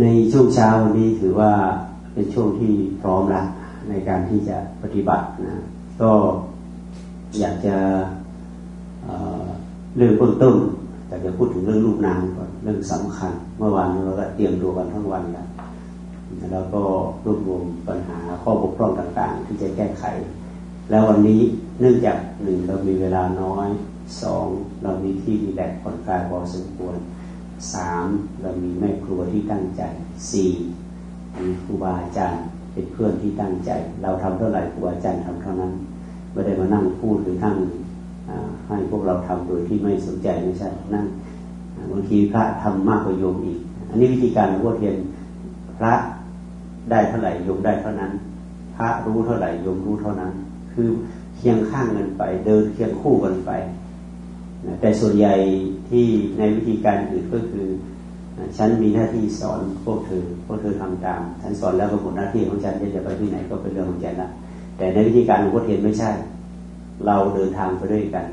ในช่วงเช้าวันนี้ถือว่าเป็นช่วงที่พร้อมแล้วในการที่จะปฏิบัตินะ ก็อยากจะเรื่องต้นต้นแต่จะพูดถึงเรื่องรูปนามก่อนเรื่องสำคัญ เมื่อวานเราก็เตรียมตัวกันทั้งวันแล้วแล้วก็รวบรวมปัญหาข้อบกพร่องต่าง ๆ ที่จะแก้ไข แล้ววันนี้เนื่องจากหนึ่งเรามีเวลาน้อยสองเรามีที่มีแลกผ่อนคลายพอสมควร สามเรามีแม่ครัวที่ตั้งใจสี่มีครูบาอาจารย์เป็นเพื่อนที่ตั้งใจ เราทำเท่าไหร่ครูบาอาจารย์ทำเท่านั้นไม่ได้มานั่งพูดหรือนั่งให้พวกเราทำโดยที่ไม่สนใจไม่ใช่นั่งบางทีพระทำมากกว่าโยมอีก อันนี้วิธีการหลวงพ่อเทียนพระได้เท่าไหร่โยมได้เท่านั้น พระรู้เท่าไหร่โยมรู้เท่านั้น คือเคียงข้างกันไป เดินเคียงคู่กันไป แต่ส่วนใหญ่ที่ในวิธีการอื่นก็คือฉันมีหน้าที่สอนพวกเธอพวกเธอทำตาม ฉันสอนแล้วก็หมดหน้าที่ของฉันจะไปที่ไหนก็เป็นเรื่องของฉันละแต่ในวิธีการหลวงพ่อเทียนไม่ใช่ เราเดินทางไปด้วยกัน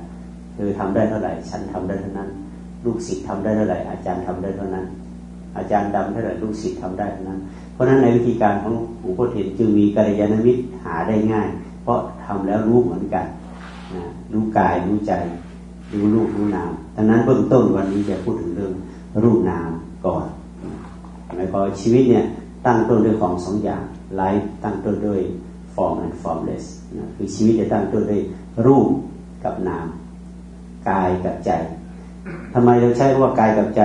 เธอทำได้เท่าไหร่ ฉันทำได้เท่านั้น ลูกศิษย์ทำได้เท่าไหร่ อาจารย์ทำได้เท่านั้น อาจารย์ดำเท่าไหร่ลูกศิษย์ทำได้เท่านั้น เพราะฉะนั้นในวิธีการของหลวงพ่อเทียนจึงมีกัลยาณมิตรหาได้ง่าย เพราะทำแล้วรู้เหมือนกันรู้กายรู้ใจ รู้รูปรู้นามดังนั้นเบื้องต้นวันนี้จะพูดถึงเรื่องรูปนามก่อนหมายความชีวิตเนี่ยตั้งต้นด้วยของสองอย่างไลฟ์ตั้งต้นด้วย form and formless นะคือชีวิตจะตั้งต้นด้วยรูปกับนามกายกับใจทำไมเราใช้ว่ากายกับใจ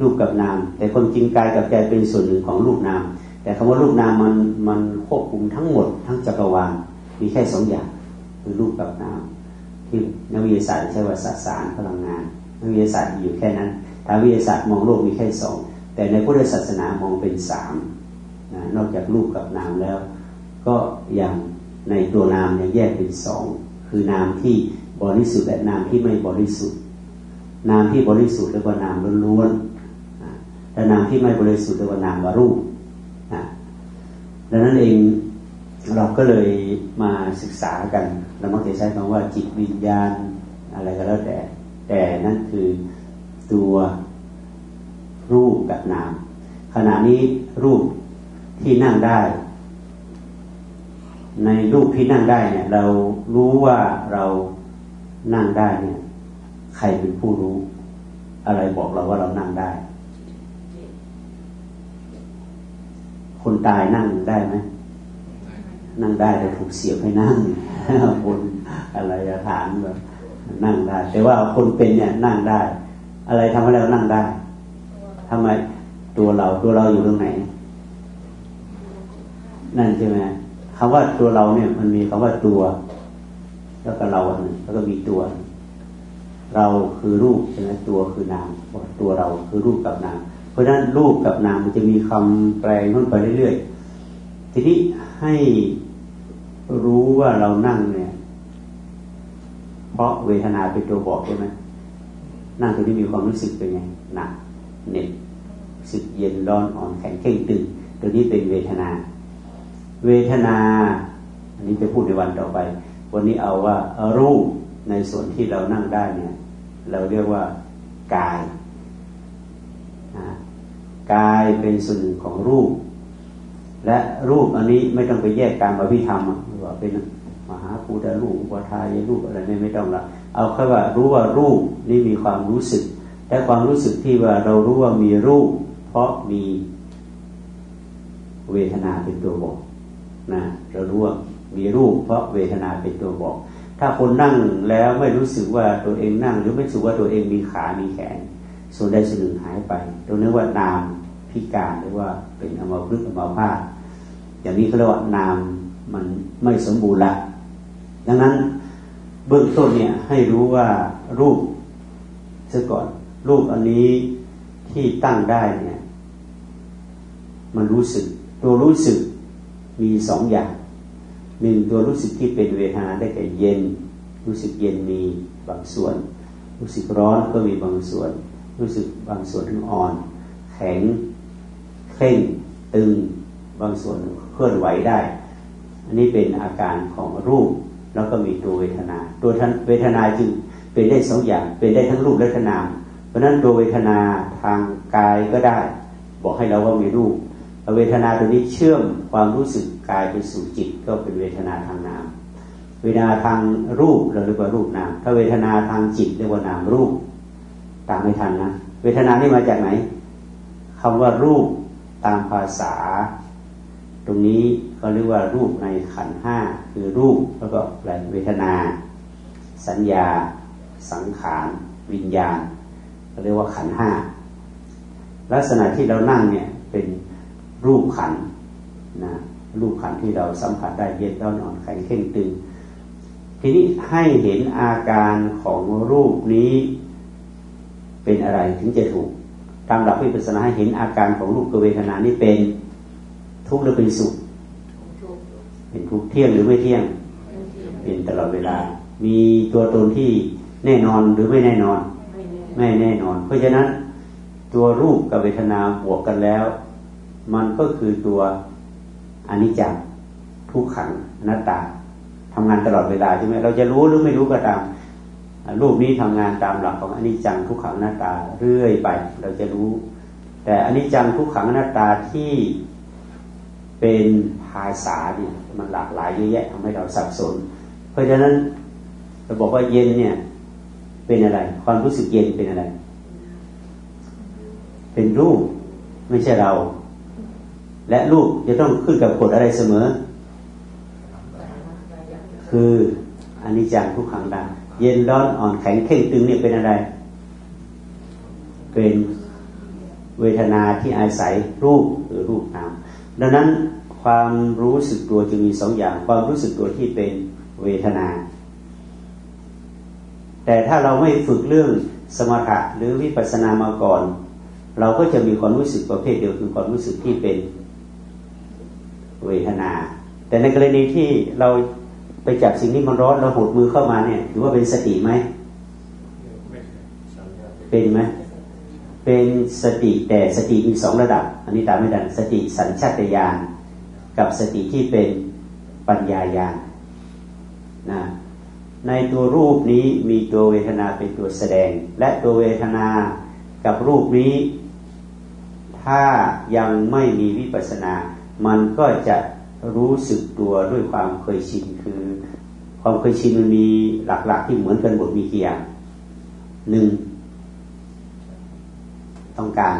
รูปกับนาม แต่คนจริงกายกับใจเป็นส่วนหนึ่งของรูปนาม แต่คำว่ารูปนามมันมันควบคุมทั้งหมด ทั้งจักรวาลมีแค่สองอย่างคือรูปกับนาม ที่นักวิทยาศาสตร์ใช้ว่าสสารพลังงานนักวิทยาศาสตร์อยู่แค่นั้นทางวิทยาศาสตร์มองโลกมีแค่สองแต่ในพุทธศาสนามองเป็นสามนะนอกจากรูปกับนามแล้ว ก็อย่างในตัวนามเนี่ยแยกเป็นสองคือนามที่บริสุทธิ์และนามที่ไม่บริสุทธิ์ นามที่บริสุทธิ์เรียกว่านามล้วนๆแต่นามที่ไม่บริสุทธิ์เรียกว่านามวารูปดังนั้นเอง เราก็เลยมาศึกษากัน เรามักจะใช้คำว่าจิตวิญญาณอะไรก็แล้วแต่ แต่นั่นคือตัวรูปกับนาม ขณะนี้รูปที่นั่งได้ ในรูปที่นั่งได้เนี่ย เรารู้ว่าเรานั่งได้เนี่ย ใครเป็นผู้รู้ อะไรบอกเราว่าเรานั่งได้ คนตายนั่งได้ไหม นั่งได้แต่ถูกเสียบให้นั่งบนอะไรฐานแบบนั่งได้ แต่ว่าคนเป็นเนี่ยนั่งได้ อะไรทำให้เรานั่งได้ทำไมตัวเราตัวเราอยู่ตรงไหน นั่นใช่ไหมคำว่าตัวเราเนี่ย มันมีคำว่าตัว แล้วก็เราแล้วก็มีตัว เราคือรูปใช่ไหมตัวคือนามตัวเราคือรูปกับนามเพราะฉะนั้นรูปกับนามมันจะมีคำแปลงขึ้นไปเรื่อยๆ ทีนี้ให้รู้ว่าเรานั่งเนี่ย เพราะเวทนาเป็นตัวบอกใช่ไหมนั่งตรงนี้มีความรู้สึกเป็นไงหนักเหน็บสึกเย็นร้อนอ่อนแข็งเข่งตึงตัวนี้เป็นเวทนา เวทนา อันนี้จะพูดในวันต่อไป วันนี้เอาว่ารูปในส่วนที่เรานั่งได้เนี่ย เราเรียกว่ากายกายเป็นส่วนหนึ่งของรูป และรูปอันนี้ไม่ต้องไปแยกการมาพิธรรมว่าเป็นมหาภูตรูปวทายรูปอะไรไม่ไม่ต้องละเอาแค่ว่ารู้ว่ารูปนี่มีความรู้สึกแต่ความรู้สึกที่ว่าเรารู้ว่ามีรูป เพราะมีเวทนาเป็นตัวบอกนะเรารู้ว่ามีรูป เพราะเวทนาเป็นตัวบอก ถ้าคนนั่งแล้วไม่รู้สึกว่าตัวเองนั่ง หรือไม่รู้สึกว่าตัวเองมีขา มีแขน ส่วนใดส่วนหนึ่งหายไปตรงนี้ว่านาม พิการหรือว่าเป็นอมพฤกษ์อมพาตอย่างนี้เขาเรียกว่านามมันไม่สมบูรณ์ละ ดังนั้นเบื้องต้นเนี่ยให้รู้ว่ารูปซะก่อน รูปอันนี้ที่ตั้งได้เนี่ย มันรู้สึก ตัวรู้สึกมีสองอย่างหนึ่งตัวรู้สึกที่เป็นเวทนาได้แก่เย็น รู้สึกเย็นมีบางส่วน รู้สึกร้อนก็มีบางส่วน รู้สึกบางส่วนที่อ่อน แข็ง เข่งตึงบางส่วนเคลื่อนไหวได้ อันนี้เป็นอาการของรูป แล้วก็มีตัวเวทนา ตัวเวทนาจึงเป็นได้สองอย่าง เป็นได้ทั้งรูปและนาม เพราะนั้นตัวเวทนาทางกายก็ได้ บอกให้เราว่ามีรูปเวทนาตัวนี้เชื่อมความรู้สึกกายไปสู่จิต ก็เป็นเวทนาทางนาม เวทนาทางรูปเราเรียกว่ารูปนาม ถ้าเวทนาทางจิตเรียกว่านามรูปตามไม่ทันนะ เวทนานี่มาจากไหนคำว่ารูป ตามภาษา ตรงนี้เขาเรียกว่ารูปในขันห้าคือรูปแล้วก็อะไรเวทนา สัญญา สังขารวิญญาณเขาเรียกว่าขันห้าลักษณะที่เรานั่งเนี่ยเป็นรูปขันนะรูปขันที่เราสัมผัสได้เย็นร้อนอ่อนแข็งเข่งตึง ทีนี้ให้เห็นอาการของรูปนี้เป็นอะไรถึงจะถูก ตามหลักวิปัสสนาให้เห็นอาการของรูปกเวทนานี้เป็นทุกข์หรือเป็นสุข เป็นทุกข์เที่ยงหรือไม่เที่ยง เป็นตลอดเวลา มีตัวตนที่แน่นอนหรือไม่แน่นอน ไม่แน่นอน เพราะฉะนั้นตัวรูปกับเวทนาบวกกันแล้ว มันก็คือตัวอนิจจังทุกขังหน้าตาทำงานตลอดเวลาใช่ไหมเราจะรู้หรือไม่รู้ก็ตาม รูปนี้ทำงานตามหลักของอนิจจังทุกขังหน้าตาเรื่อยไป เราจะรู้ แต่อนิจจังทุกขังหน้าตาที่เป็นภาษาเนี่ยมันหลากหลายเยอะแยะทำให้เราสับสน เพราะฉะนั้นเราบอกว่าเย็นเนี่ยเป็นอะไร ความรู้สึกเย็นเป็นอะไร เป็นรูปไม่ใช่เรา และรูปจะต้องขึ้นกับกฎอะไรเสมอ คือ อันิจจังทุกขังตาเย็นร้อนอ่อนแข็งเข่งตึงเนี่ยเป็นอะไร เป็นเวทนาที่อาศัยรูปหรือรูปนามดังนั้นความรู้สึกตัวจะมีสองอย่าง ความรู้สึกตัวที่เป็นเวทนา แต่ถ้าเราไม่ฝึกเรื่องสมถะหรือวิปัสสนามาก่อน เราก็จะมีความรู้สึกประเภทเดียวคือความรู้สึกที่เป็นเวทนา แต่ในกรณีที่เรา ไปจับสิ่งนี้มันร้อนเราหดมือเข้ามาเนี่ยถือว่าเป็นสติไหมเป็นไหมเป็นสติแต่สติมีสองระดับ อันนี้ตามไม่ดันสติสัญชาตญาณกับสติที่เป็นปัญญาญาณนะในตัวรูปนี้มีตัวเวทนาเป็นตัวแสดง และตัวเวทนากับรูปนี้ ถ้ายังไม่มีวิปัสสนา มันก็จะ รู้สึกตัวด้วยความเคยชินคือ ความเคยชินมันมีหลักๆที่เหมือนกันหมดมีกี่อย่างหนึ่งต้องการ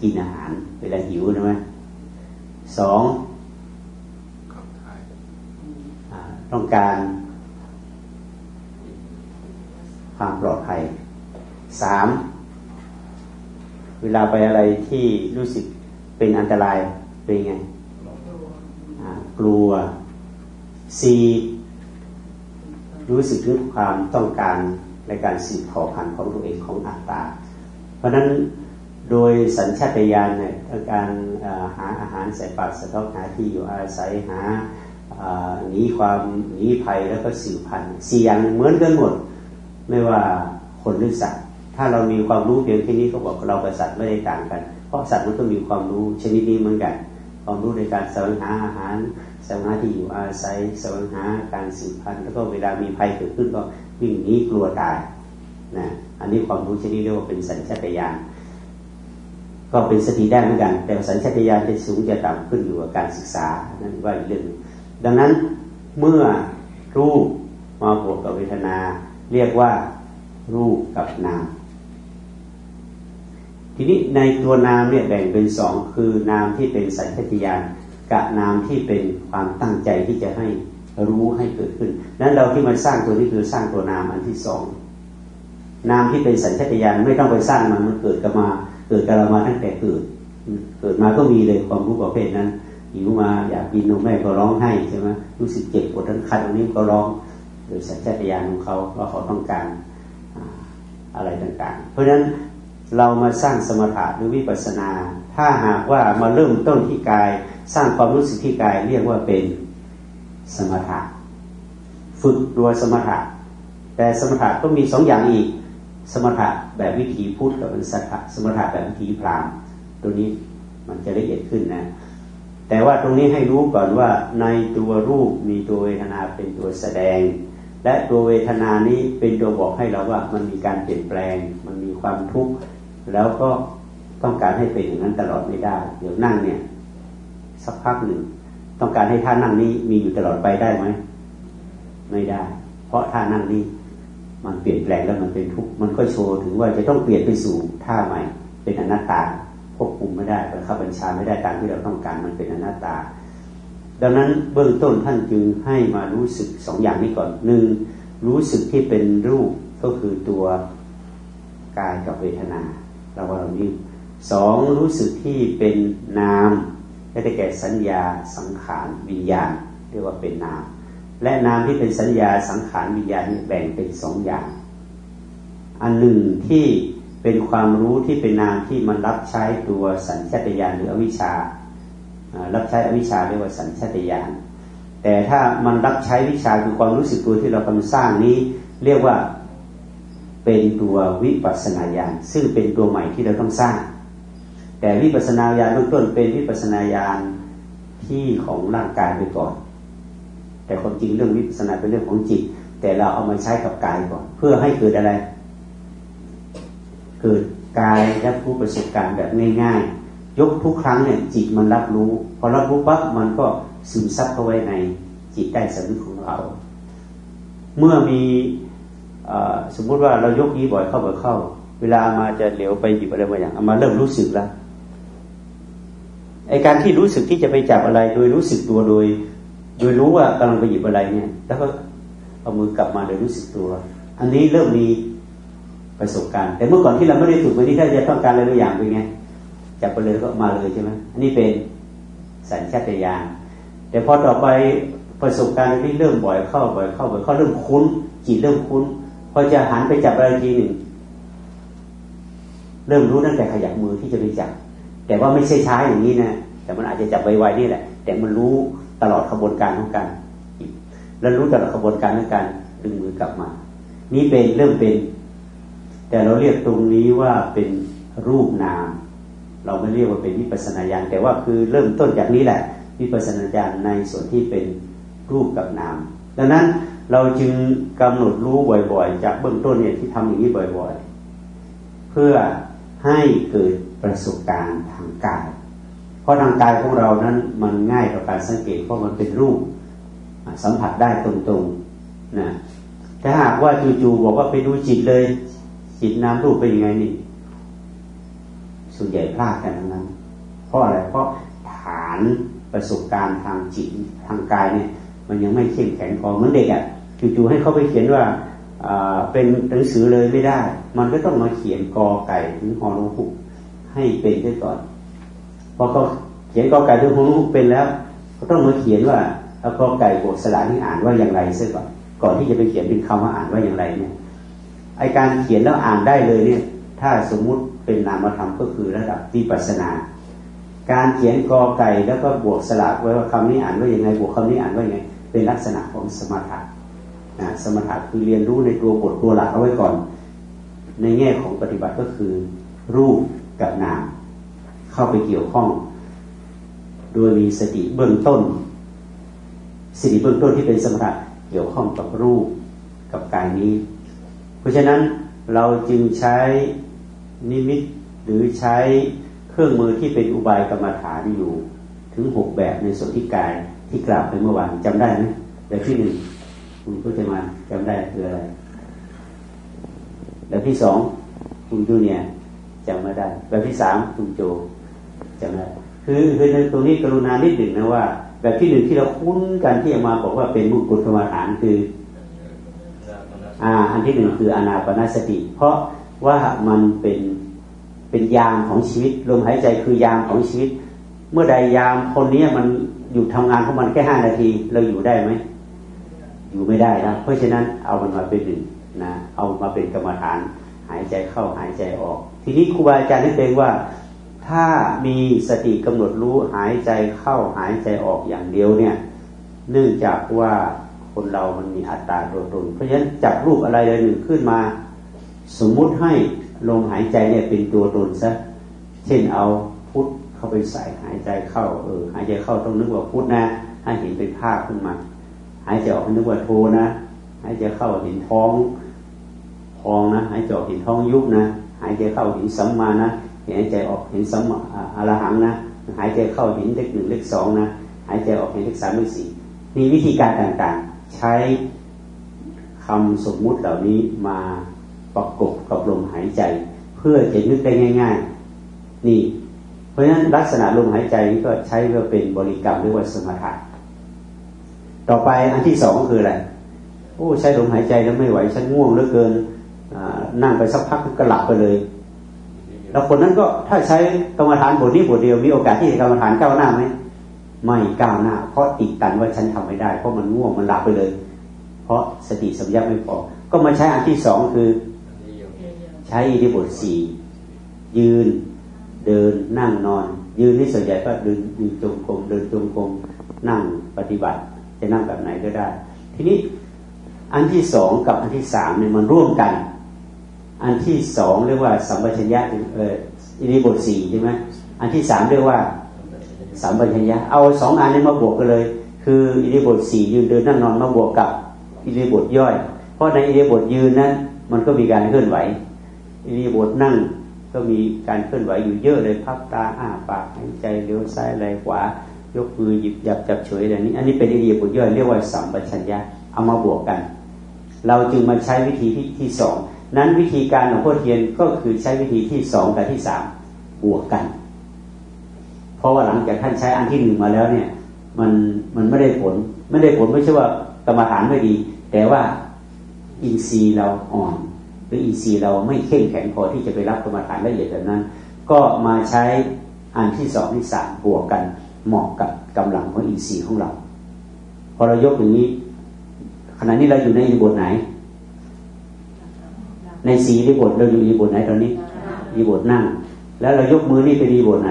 กินอาหาร เวลาหิวนะไหมสองต้องการความปลอดภัยสามเวลาไปอะไรที่รู้สึกเป็นอันตรายเป็นไง กลัวสี่รู้สึกถึงความต้องการในการสืบเผ่าพันธุ์ของตัวเองของอัตตา เพราะนั้นโดยสัญชาตญาณเนี่ยการหาอาหารใส่ปากสะท้อกหาที่อยู่อาศัยหาหนีความหนีภัยแล้วก็สืบพันธุ์สี่อย่างเหมือนกันหมด ไม่ว่าคนหรือสัตว์ถ้าเรามีความรู้เพียงแค่นี้ก็บอกเรากับสัตว์ไม่ได้ต่างกัน เพราะสัตว์มันก็มีความรู้ชนิดนี้เหมือนกัน ความรู้ในการแสวงหาอาหาร สวงหาที่อยู่อาศัยแสวงหาการสืบพันธุ์แล้วก็เวลามีภัยเกิดขึ้นก็วิ่งหนีกลัวตายนะอันนี้ความรู้ชนิดเรียกว่าเป็นสัญชาตญาณก็เป็นสติได้เหมือนกัน แต่สัญชาตญาณจะสูงจะต่ำขึ้นอยู่กับการศึกษานั่นว่าอีกเรื่องดังนั้นเมื่อรูปมาบวกกับเวทนา เรียกว่ารูปกับนาม ทีนี้ในตัวนามเนี่ยแบ่งเป็นสองคือนามที่เป็นสัญชาตญาณ กับนามที่เป็นความตั้งใจที่จะให้รู้ให้เกิดขึ้น นั้นเราที่มาสร้างตัวนี้คือสร้างตัวนามอันที่สองนามที่เป็นสัญชาตญาณไม่ต้องไปสร้างมันมันเกิดกันมา เกิดกับเรามาตั้งแต่เกิด เกิดมาก็มีเลยความรู้ประเภทนั้นหิวมาอยากกินนมแม่ก็ร้องให้ใช่ไหมรู้สึกเจ็บปวดทั้งคันตรงนี้ก็ร้องโดยสัญชาตญาณของเขาว่าเขาต้องการอะไรต่างๆ เพราะฉะนั้นเรามาสร้างสมถะหรือวิปัสสนา ถ้าหากว่ามาเริ่มต้นที่กาย สร้างความรู้สึกที่กายเรียกว่าเป็นสมถะ ฝึกตัวสมถะ แต่สมถะก็มีสองอย่างอีก สมถะแบบวิถีพุทธกับเป็นสัสมถะแบบวิถีพราหมณ์ตัวนี้มันจะละเอียดขึ้นนะ แต่ว่าตรงนี้ให้รู้ก่อนว่าในตัวรูปมีตัวเวทนาเป็นตัวแสดง และตัวเวทนานี้เป็นตัวบอกให้เราว่ามันมีการเปลี่ยนแปลง มันมีความทุกข์แล้วก็ต้องการให้เป็นอย่างนั้นตลอดไม่ได้ เดี๋ยวนั่งเนี่ย สักพักหนึ่ง ต้องการให้ท่านั่งนี้มีอยู่ตลอดไปได้ไหมไม่ได้ เพราะท่านั่งนี้มันเปลี่ยนแปลงแล้วมันเป็นทุกข์มันก็โชว์ถึงว่าจะต้องเปลี่ยนไปสู่ท่าใหม่ เป็นอนัตตาควบคุมไม่ได้บังคับบัญชาไม่ได้ตามที่เราต้องการมันเป็นอนัตตา ดังนั้นเบื้องต้นท่านจึงให้มารู้สึกสองอย่างนี้ก่อนหนึ่งรู้สึกที่เป็นรูปก็คือตัวกายกับเวทนาเราว่าเรานี้สองรู้สึกที่เป็นนาม ได้แก่สัญญาสังขารวิญญาณเรียกว่าเป็นนาม และนามที่เป็นสัญญาสังขารวิญญาณแบ่งเป็นสองอย่าง อันหนึ่งที่เป็นความรู้ที่เป็นนามที่มันรับใช้ตัวสัญชาตญาณหรืออวิชชา รับใช้อวิชชาเรียกว่าสัญชาตญาณแต่ถ้ามันรับใช้วิชาคือความรู้สึกตัวที่เรากำลังสร้างนี้ เรียกว่าเป็นตัววิปัสนาญาณซึ่งเป็นตัวใหม่ที่เราต้องสร้าง แต่วิปัสนาญาณเบื้องต้นเป็นวิปัสนาญาณที่ของร่างกายไปก่อน แต่ความจริงเรื่องวิปัสนาเป็นเรื่องของจิต แต่เราเอามาใช้กับกายก่อน เพื่อให้เกิดอะไร เกิดกายรับรู้ประสบการณ์แบบง่ายๆ ยกทุกครั้งเนี่ยจิตมันรับรู้พอรับรู้ปั๊บมันก็ซึมซับเข้าไว้ในจิตใต้สำนึกของเรา เมื่อมีสมมุติว่าเรายกนี้บ่อยเข้าบ่อยเข้า เวลามาจะเหลียวไปหยิบอะไรบางอย่างมาเริ่มรู้สึกแล้ว ไอการที่รู้สึกที่จะไปจับอะไร โดยรู้สึกตัวโดย โดยรู้ว่ากำลังไปหยิบอะไรเนี่ย แล้วก็เอามือกลับมาโดยรู้สึกตัว อันนี้เริ่มมีประสบการณ์ แต่เมื่อก่อนที่เราไม่ได้ฝึกวันนี้ถ้าจะต้องการอะไรบางอย่างเป็นไงจับไปเลยก็มาเลยใช่ไหมอันนี้เป็นสัญชาตญาณแต่พอต่อไปประสบการณ์ที่เริ่มบ่อยเข้าบ่อยเข้าบ่อยเข้าเริ่มคุ้นจิตเริ่มคุ้นพอจะหันไปจับอะไรทีหนึ่ง เริ่มรู้ตั้งแต่ขยับมือที่จะไปจับ แต่ว่าไม่ใช่ช้าอย่างนี้นะแต่มันอาจจะจับไวๆนี่แหละ แต่มันรู้ตลอดขบวนการของการแล้วรู้ตลอดขบวนการของการดึงมือกลับมา นี่เป็นเริ่มเป็น แต่เราเรียกตรงนี้ว่าเป็นรูปนาม เราไม่เรียกว่าเป็นวิปัสนาญาณแต่ว่าคือเริ่มต้นจากนี้แหละวิปัสนาญาณในส่วนที่เป็นรูปกับนาม ดังนั้นเราจึงกำหนดรู้บ่อยๆ จากเบื้องต้นเนี่ยที่ทำอย่างนี้บ่อยๆ เพื่อ ให้เกิดประสบการณ์ทางกาย เพราะทางกายของเรานั้นมันง่ายต่อการสังเกตเพราะมันเป็นรูปสัมผัสได้ตรงๆนะถ้าหากว่าจู่ๆบอกว่าไปดูจิตเลย จิตน้ำรูปเป็นยังไงนี่ส่วนใหญ่พลาดกันทั้งนั้น เพราะอะไรเพราะฐานประสบการณ์ทางจิตทางกายเนี่ย มันยังไม่เข้มแข็งพอเหมือนเด็กอะ่ะจู่ๆให้เขาไปเขียนว่า เป็นหนังสือเลยไม่ได้ มันก็ต้องมาเขียนกอไก่ถึงฮอนุหุให้เป็นได้ก่อน พอเขาเขียนกอไก่ถึงฮอนุหุเป็นแล้ว ก็ต้องมาเขียนว่าเอากอไก่บทสลาที่อ่านว่าอย่างไรซะก่อน ก่อนที่จะไปเขียนเป็นคำว่าอ่านว่าอย่างไรเนี่ยไอการเขียนแล้วอ่านได้เลยเนี่ย ถ้าสมมุติเป็นนามธรรมก็คือระดับวิปัสนา การเขียนกอไก่แล้วก็บวกสลักไว้ว่าคำนี้อ่านว่าอย่างไงบวกคำนี้อ่านว่าอย่างไงเป็นลักษณะของสมถะ สมถะคือเรียนรู้ในตัวบทตัวหลักเอาไว้ก่อน ในแง่ของปฏิบัติก็คือ รูปกับนาม เข้าไปเกี่ยวข้อง โดยมีสติเบื้องต้นสติเบื้องต้นที่เป็นสมถะเกี่ยวข้องกับรูปกับกายนี้ เพราะฉะนั้นเราจึงใช้นิมิตหรือใช้เครื่องมือที่เป็นอุบายกรรมฐานอยู่ ถึงหกแบบในส่วนที่กายที่กล่าวไปเมื่อวานจำได้ไหมแบบที่หนึ่ง คุณก็จะมาจำได้คืออะไร แบบที่สองคุณจูเนี่ยจำไม่ได้ แบบที่สามคุณโจจำได้คือคือในตรงนี้กรุณานิดหนึ่งนะว่า แบบที่หนึ่งที่เราคุ้นกันที่มาบอกว่าเป็นมุกุลกรรมฐานคืออ่าอันที่หนึ่งคืออนาปนาสติ เพราะว่ามันเป็นเป็นยามของชีวิตลมหายใจคือยามของชีวิต เมื่อใดยามคนนี้มันอยู่ทำงานของมันแค่ห้านาที เราอยู่ได้ไหม อยู่ไม่ได้นะเพราะฉะนั้นเอามันมาเป็นหนึ่งนะเอามาเป็นกรรมฐาน หายใจเข้าหายใจออก ทีนี้ครูบาอาจารย์นั่นเองว่า ถ้ามีสติกำหนดรู้หายใจเข้าหายใจออกอย่างเดียวเนี่ย เนื่องจากว่าคนเรามันมีอัตตาตัวตน เพราะฉะนั้นจับรูปอะไรเลยหนึ่งขึ้นมา สมมุติให้ลมหายใจเนี่ยเป็นตัวตนซะเช่นเอาพุทธเข้าไปใส่หายใจเข้าเออหายใจเข้าต้องนึกว่าพุทธนะให้เห็นเป็นภาพขึ้นมาายใจออกนึกว่าโทนะหายใจเข้าเห็นท้องพองนะหายใจออกเห็นท้องยุบนะหายใจเข้าเห็นสัมมานะเห็นหายใจออกเห็นสัมอรหังนะหายใจเข้าเห็นเลขหนึ่งเลขสองนะหายใจออกเห็นเลขสามเลขสี่มีวิธีการต่างๆ ใช้คำสมมุติเหล่านี้มาประกบกับลมหายใจ เพื่อจะนึกได้ง่าย ๆ นี่ เพราะฉะนั้นลักษณะลมหายใจนี้ก็ใช้เพื่อเป็นบริกรรมหรือว่าสมถะ ต่อไปอันที่สองคืออะไรโอ้ใช้ลมหายใจแล้วไม่ไหวฉันง่วงเหลือเกินนั่งไปสักพักก็หลับไปเลย แล้วคนนั้นก็ถ้าใช้กรรมฐานบทนี้บทเดียวมีโอกาสที่จะกรรมฐานก้าวหน้าไหมไม่ก้าวหน้า เพราะติดตันว่าฉันทำไม่ได้ เพราะมันง่วงมันหลับไปเลย เพราะสติสัมยาไม่พอก็มาใช้อันที่สองคือ ใช้อิริบทสี่ยืนเดินนั่งนอน ยืนนี่ส่วนใหญ่ก็เดินยืนจงกรมเดินจงกรมนั่งปฏิบัติ จะนั่งแบบไหนก็ได้ ทีนี้อันที่สองกับอันที่สามเนี่ยมันร่วมกัน อันที่สองเรียกว่าสัมปชัญญะเอออิริบทสี่ใช่ไหมอันที่สามเรียกว่าสัมปชัญญะเอาสองอันนี้มาบวกกันเลย คืออิริบทสี่ยืนเดินนั่งนอนมาบวกกับอิริบทย่อย เพราะในอิริบทยืนนั้น มันก็มีการเคลื่อนไหวอิริบทนั่งก็มีการเคลื่อนไหวอยู่เยอะเลยพับตาอ้าปากหายใจเลี้ยวซ้ายไหลขวา ยกมือหยิบจับจับเฉยอะไรนี้ อันนี้เป็นอิริบทย่อยเรียกว่าสัมปชัญญะเอามาบวกกัน เราจึงมาใช้วิธีที่ที่สองนั้นวิธีการของพ่อเทียนก็คือใช้วิธีที่สองกับที่สามบวกกัน เพราะว่าหลังจากท่านใช้อันที่หนึ่งมาแล้วเนี่ย มันมันไม่ได้ผล ไม่ได้ผลไม่ใช่ว่ากรรมฐานไม่ดี แต่ว่าอินทรีย์เราอ่อนหรืออินทรีย์เราไม่เข้มแข็งพอที่จะไปรับกรรมฐานละเอียดแบบนั้น ก็มาใช้อันที่สองที่สามบวกกัน เหมาะกับกำลังของอินทรีย์ของเรา พอเรายกอย่างนี้ ขณะนี้เราอยู่ในอิบทไหน ในสีอิบทเราอยู่อิบทไหนตอนนี้อิบทนั่ง แล้วเรายกมือนี่เป็นอิบทไหน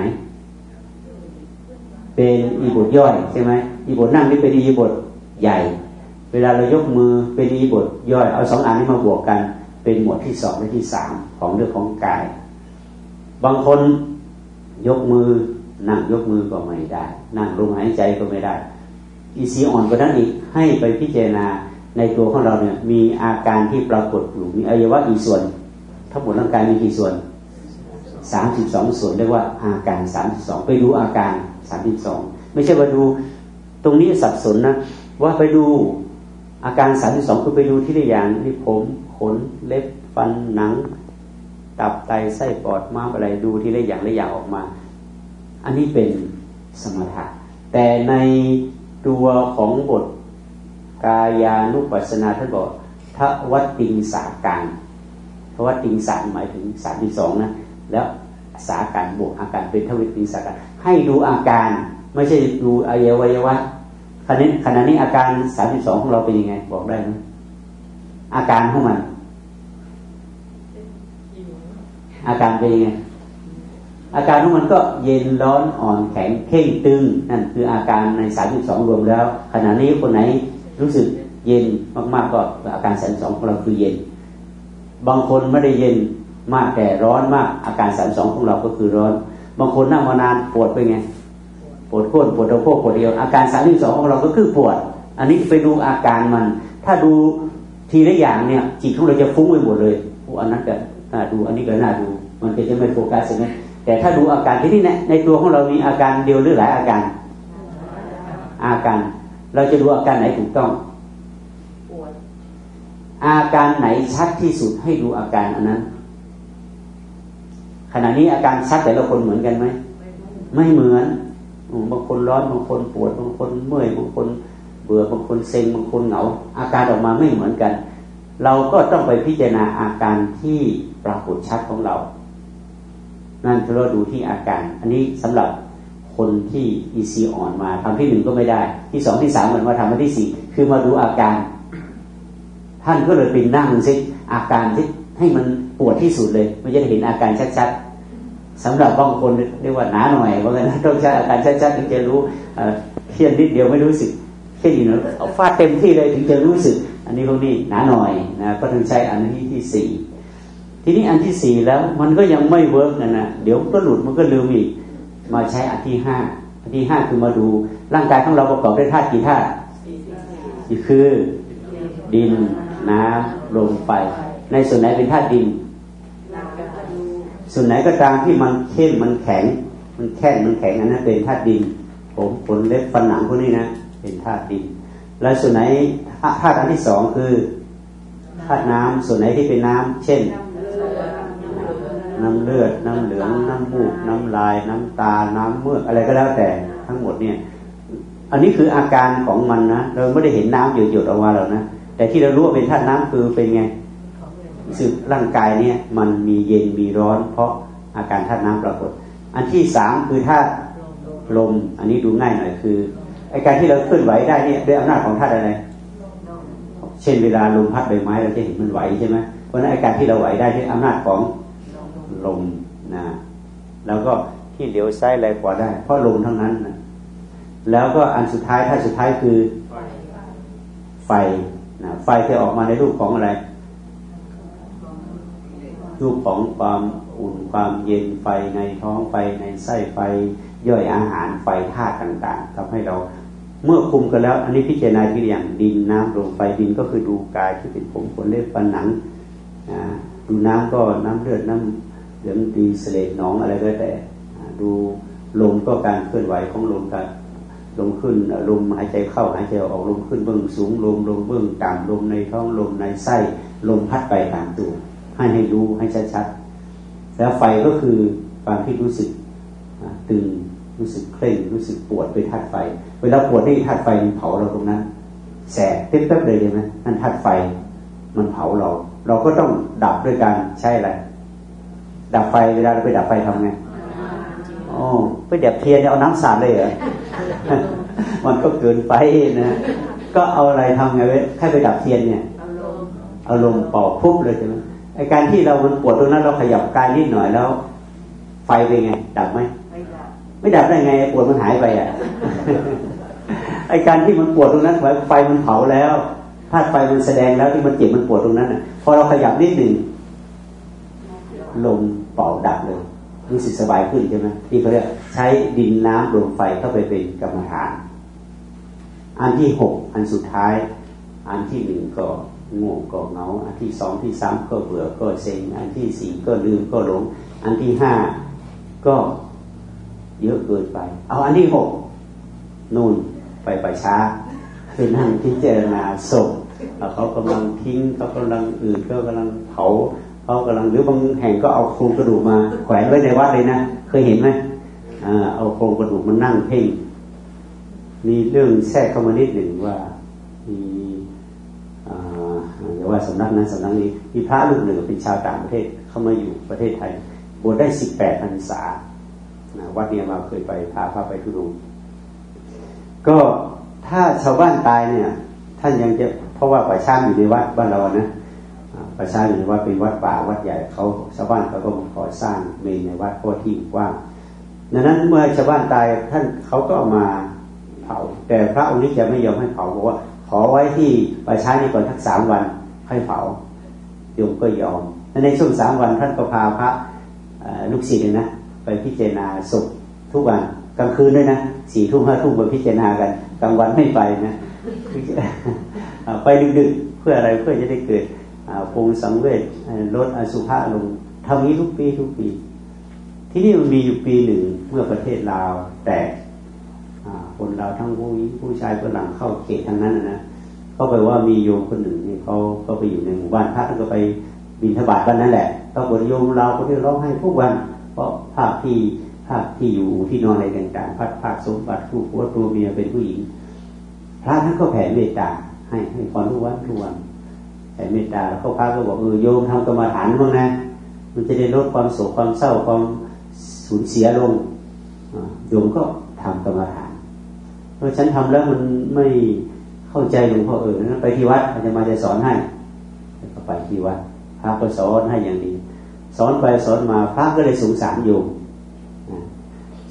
เป็นอิบทย่อยใช่ไหมอิบทนั่งนี่เป็นอิบทใหญ่ เวลาเรายกมือเป็นอิบทย่อย เอาสองอันนี้มาบวกกัน เป็นหมวดที่สองและที่สามของเรื่องของกาย บางคนยกมือ นั่งยกมือก็ไม่ได้ นั่งลมหายใจก็ไม่ได้ อีสีอ่อนกว่านั้นอีกให้ไปพิจารณาในตัวของเราเนี่ย มีอาการที่ปรากฏอยู่มีอวัยวะกี่ส่วน ทั้งหมดร่างกายมีกี่ส่วนสามสิบสองส่วนเรียกว่าอาการสามสิบสองไปดูอาการสามสิบสองไม่ใช่ว่าดูตรงนี้สับสนนะว่าไปดูอาการสามสิบสองคือไปดูที่ได้อย่างที่ผมขนเล็บฟันหนัง ตับไตไส้ปอดม้ามอะไรดูที่ได้อย่างได้อย่างออกมา อันนี้เป็นสมถะ แต่ในตัวของบทกายานุปัสสนาท่านบอกทวัติงสาการทวัติงสารหมายถึงสามที่สองนะ แล้วสาการบวกอาการเป็นทวิติงสาการ ให้ดูอาการ ไม่ใช่ดูอวัยวะขณะนี้ขณะนี้อาการสามสิบสองของเราเป็นยังไง บอกได้ไหมอาการของมัน อาการเป็นยังไง อาการของมันก็เย็นร้อนอ่อนแข็งเข่งตึงนั่นคืออาการในสามสิบสองรวมแล้ว ขณะนี้คนไหนรู้สึกเย็นมากๆก็อาการสามสองของเราคือเย็น บางคนไม่ได้เย็นมากแต่ร้อนมาก อาการสามสองของเราก็คือร้อน บางคนนั่งมานานปวดไปไงปวดก้นปวดตะโพกปวดเดียวอาการสามสองของเราก็คือปวด อันนี้ไปดูอาการมัน ถ้าดูทีละอย่างเนี่ยจิตของเราจะฟุ้งไปหมดเลยอันนั้นก็น่าดูอันนี้ก็น่าดู มันก็จะไม่โฟกัสใช่ไหม แต่ถ้าดูอาการที่นี่ในตัวของเรามีอาการเดียวหรือหลายอาการ อาการ เราจะดูอาการไหนถูกต้อง อาการไหนชัดที่สุดให้ดูอาการอันนั้น ขณะนี้อาการชัดแต่ละคนเหมือนกันไหมไม่เหมือนบางคนร้อนบางคนปวดบางคนเมื่อยบางคนเบื่อบางคนเซ็งบางคนเหงา อาการออกมาไม่เหมือนกัน เราก็ต้องไปพิจารณาอาการที่ปรากฏชัดของเรา นั่นคือเราดูที่อาการ อันนี้สำหรับคนที่อินทรีย์อ่อนมาทำที่หนึ่งก็ไม่ได้ ที่สองที่สามเหมันมาทำมาที่สี่คือมาดูอาการ ท่านก็เลยไปนั่งซิอาการที่ให้มันปวดที่สุดเลยมันจะเห็นอาการชัดๆสำหรับบางคนเรียกว่าหนาหน่อยเพราะงั้นต้องใช้อาการชัดๆถึงจะรู้เฆี่ยนนิดเดียวไม่รู้สึกแค่อยู่นะเอาฟาดเต็มที่เลยถึงจะรู้สึก อันนี้พวกนี้หนาหน่อยนะก็ต้องใช้อันที่ที่สี่ ทีนี้อันที่สี่แล้วมันก็ยังไม่เวิร์กนะนะเดี๋ยวก็หลุดมันก็ลืมอีก มาใช้อันที่ห้าอันที่ห้าคือมาดูร่างกายของเราประกอบด้วยธาตุกี่ธาตุคือดินน้ำลมไฟในส่วนไหนเป็นธาตุดิน ส่วนไหนก็ตามที่มันเข้มมันแข็ง มันแข็งมันแข็งอันนั้นเป็นธาตุดิน ผมขนเล็บฟันหนังพวกนี้นะเป็นธาตุดิน แล้วส่วนไหนธาตุอันที่สองคือธาตุน้ำส่วนไหนที่เป็นน้ำเช่น น้ำเลือด น้ำเหลือง น้ำมูก น้ำลาย น้ำตา น้ำเมือกอะไรก็แล้วแต่ทั้งหมดเนี่ย อันนี้คืออาการของมันนะ เราไม่ได้เห็นน้ำหยดๆออกมาหรอกนะ แต่ที่เรารู้ว่าเป็นธาตุน้ำคือเป็นไงสึกร่างกายเนี่ย มันมีเย็นมีร้อน เพราะอาการธาตุน้ำปรากฏ อันที่สามคือธาตุลม อันนี้ดูง่ายหน่อยคือไอการที่เราเคลื่อนไหวได้เนี่ยด้วยอำนาจของธาตุอะไรเช่นเวลาลมพัดใบไม้เราจะเห็นมันไหวใช่ไหมเพราะนั้นอาการที่เราไหวได้ด้วยอำนาจของ ลมนะแล้วก็ที่เหลียวซ้ายไหลขวาได้ เพราะลมทั้งนั้นนะแล้วก็อันสุดท้ายท่าสุดท้ายคือไฟนะไฟจะออกมาในรูปของอะไร รูปของความอุ่นความเย็นไฟในท้องไฟในไส้ไฟย่อยอาหารไฟธาตุต่างๆทำให้เราเมื่อคุมกันแล้ว อันนี้พิจารณาที่อย่างดินน้ำลมไฟดินก็คือดูกายที่เป็นผมขนเล็บฟันหนังดูน้ำก็น้ำเลือดน้ำเหลืองดีเสลดหนองอะไรก็แต่ดูลมก็การเคลื่อนไหวของลมกันลมขึ้นลมหายใจเข้าหายใจออกลมขึ้นเบื้องสูงลมลมเบื้องต่ำลมในท้องลมในไส้ลมพัดไปตามตัวให้ให้รู้ให้ชัดๆแล้วไฟก็คือความที่รู้สึกตึงรู้สึกเคร่งรู้สึกปวดเป็นธาตุไฟ เวลาปวดนี่ธาตุไฟมันเผาเราตรงนั้นแสบเต็มๆเลยใช่ไหมนั่นธาตุไฟมันเผาเรา เราก็ต้องดับด้วยการใช้อะไร ดับไฟเวลาเราไปดับไฟทำไงโอ้ไปดับเทียนเอาน้ำสาดเลยเหรอมันก็เกินไปนะก็เอาอะไรทำไงไว้แค่ไปดับเทียนเนี่ยเอาลมเป่าพุบเลยใช่ไหมไอการที่เรามันปวดตรงนั้นเราขยับกายนิดหน่อยแล้ว ไฟเป็นไง ดับไหมไม่ดับไม่ดับได้ไงปวดมันหายไปอะไอการที่มันปวดตรงนั้นไฟมันเผาแล้วธาตุไฟมันแสดงแล้วที่มันเจ็บมันปวดตรงนั้นอะพอเราขยับนิดหนึ่งลม เป่าดับเลยรู้สึกสบายขึ้นใช่ไหมที่เขาเรียกใช้ดินน้ำลมไฟเข้าไปเป็นกรรมฐาน อันที่หกอันสุดท้าย อันที่หนึ่งก็ง่วงก็เงาอันที่สองที่สามก็เบื่อก็เซ็ง อันที่สี่ก็ลืมก็หลง อันที่ห้าก็เยอะเกินไป เอาอันที่หกนู่นไปไปช้าคือนั่งพิจารณาศพเขากำลังทิ้งเขากำลังอื่นก็กำลังเผา เขากำลังหรือบางแห่งก็เอาโครงกระดูกมา แขวนไว้ในวัดเลยนะเคยเห็นไหมเอาโครงกระดูกมันนั่งเพ่งมีเรื่องแทรกเข้ามานิดหนึ่งว่ามีอย่าว่าสำนักนั้นสำนักนี้มีพระรูปหนึ่งเป็นชาวต่างประเทศเข้ามาอยู่ประเทศไทยบวชได้สิบแปดพรรษาวัดเนี้ยมาเคยไปพาพระไปทุดงก็ถ้าชาวบ้านตายเนี่ย ท่านยังจะเพราะว่าป่าช้างอยู่ในวัดบ้านเรานะ ป่าช้างอยู่ในวัดเป็นวัดป่าวัดใหญ่เขาชาวบ้านเขาก็มาขอสร้างเมนในวัดเพราะที่กว้างดังนั้นเมื่อชาวบ้านตายท่านเขาก็เอามาเผา แต่พระองค์นี้จะไม่ยอมให้เผาบอกว่า ขอไว้ที่ป่าช้านี้ก่อนทักสามวันให้เผาโยมก็ยอมในช่วงสามวันท่านก็พาพระลูกศิษย์นะไปพิจารณาศพทุกวันกลางคืนด้วยนะสี่ทุ่มห้าทุ่มไปพิจารณากันกลางวันไม่ไปนะไปดึกๆเพื่ออะไรเพื่อจะได้เกิด ปรุงสังเวชลดอสุภะลงทำนี้ทุกปีทุกปี ที่นี่มันมีอยู่ปีหนึ่งเมื่อประเทศลาว แตกคนเราทั้งผู้หญิงผู้ชายฝรั่งเข้าเขตทั้งนั้นนะเขาไปว่ามีโยมคนหนึ่งนี่เขาก็ไปอยู่ในหมู่บ้านพระก็ไปบินทบาทกันนั่นแหละก็บนโยมเราก็ที่ร้องให้ทุกวัน เพราะภาพที่ภาพที่อยู่ที่นอนอะไรต่างๆพัดภาคสมบัติผู้ผัวตัวเมียเป็นผู้หญิง พระท่านก็แผ่เมตตาให้ให้ความรู้วันทุกวัน แผ่เมตตาแล้วเขาพระก็บอกเออโยมทำกรรมฐานบ้างนะ มันจะได้ลดความโศกความเศร้าความสูญเสียลงโยมก็ทำกรรมฐาน เพราะฉันทำแล้วมันไม่เข้าใจหลวงพ่อเออไปที่วัดอาจจะมาจะสอนให้ก็ไปที่วัดพระก็สอนให้อย่างดีสอนไปสอนมาพระก็เลยสงสารโยม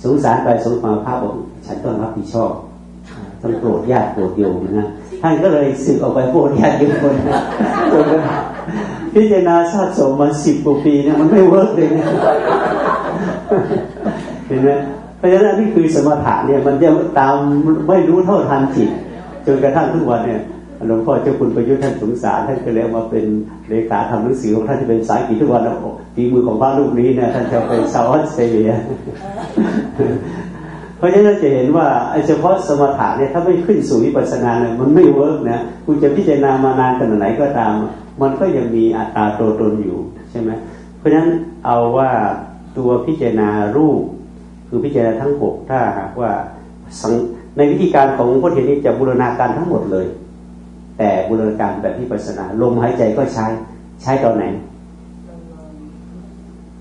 สงสารไปสงมาพระบอกฉันต้องรับผิดชอบต้องโปรดญาติโปรดโยมนะ ท่านก็เลยสึกออกไปโปรดญาติโยมคนพิจารณาซากศพมาสิบกว่าปีเนี่ยมันไม่ work เลยนะเห็นไหมเพราะฉะนั้นนี่คือสมถะเนี่ยมันจะตามไม่รู้เท่าทันจิตจนกระทั่งทุกวันเนี่ยหลวงพ่อเจ้าคุณประยุทธ์ท่านสงสารท่านก็เลยมาเป็นเลขาทำหนังสือของท่านที่เป็นสายกีทุกวันแล้วฝีมือของพระรูปนี้เนี่ยท่านจะเป็นชาวออสเตรเลีย เพราะฉะนั้นจะเห็นว่าไอ้เฉพาะสมถะเนี่ยถ้าไม่ขึ้นสู่วิปัสสนาเนี่ยมันไม่เวิร์กนะคุณจะพิจารณามานานขนาดไหนก็ตาม มันก็ยังมีอัตตาตัวตนอยู่ใช่ไหมเพราะฉะนั้นเอาว่าตัวพิจารณารูป คือพิจารณาทั้งหกถ้าหากว่าในวิธีการของพระเทนี้จะบูรณาการทั้งหมดเลย แต่บูรณาการแบบพิปัสนาลมหายใจก็ใช้ใช้ตอนไหน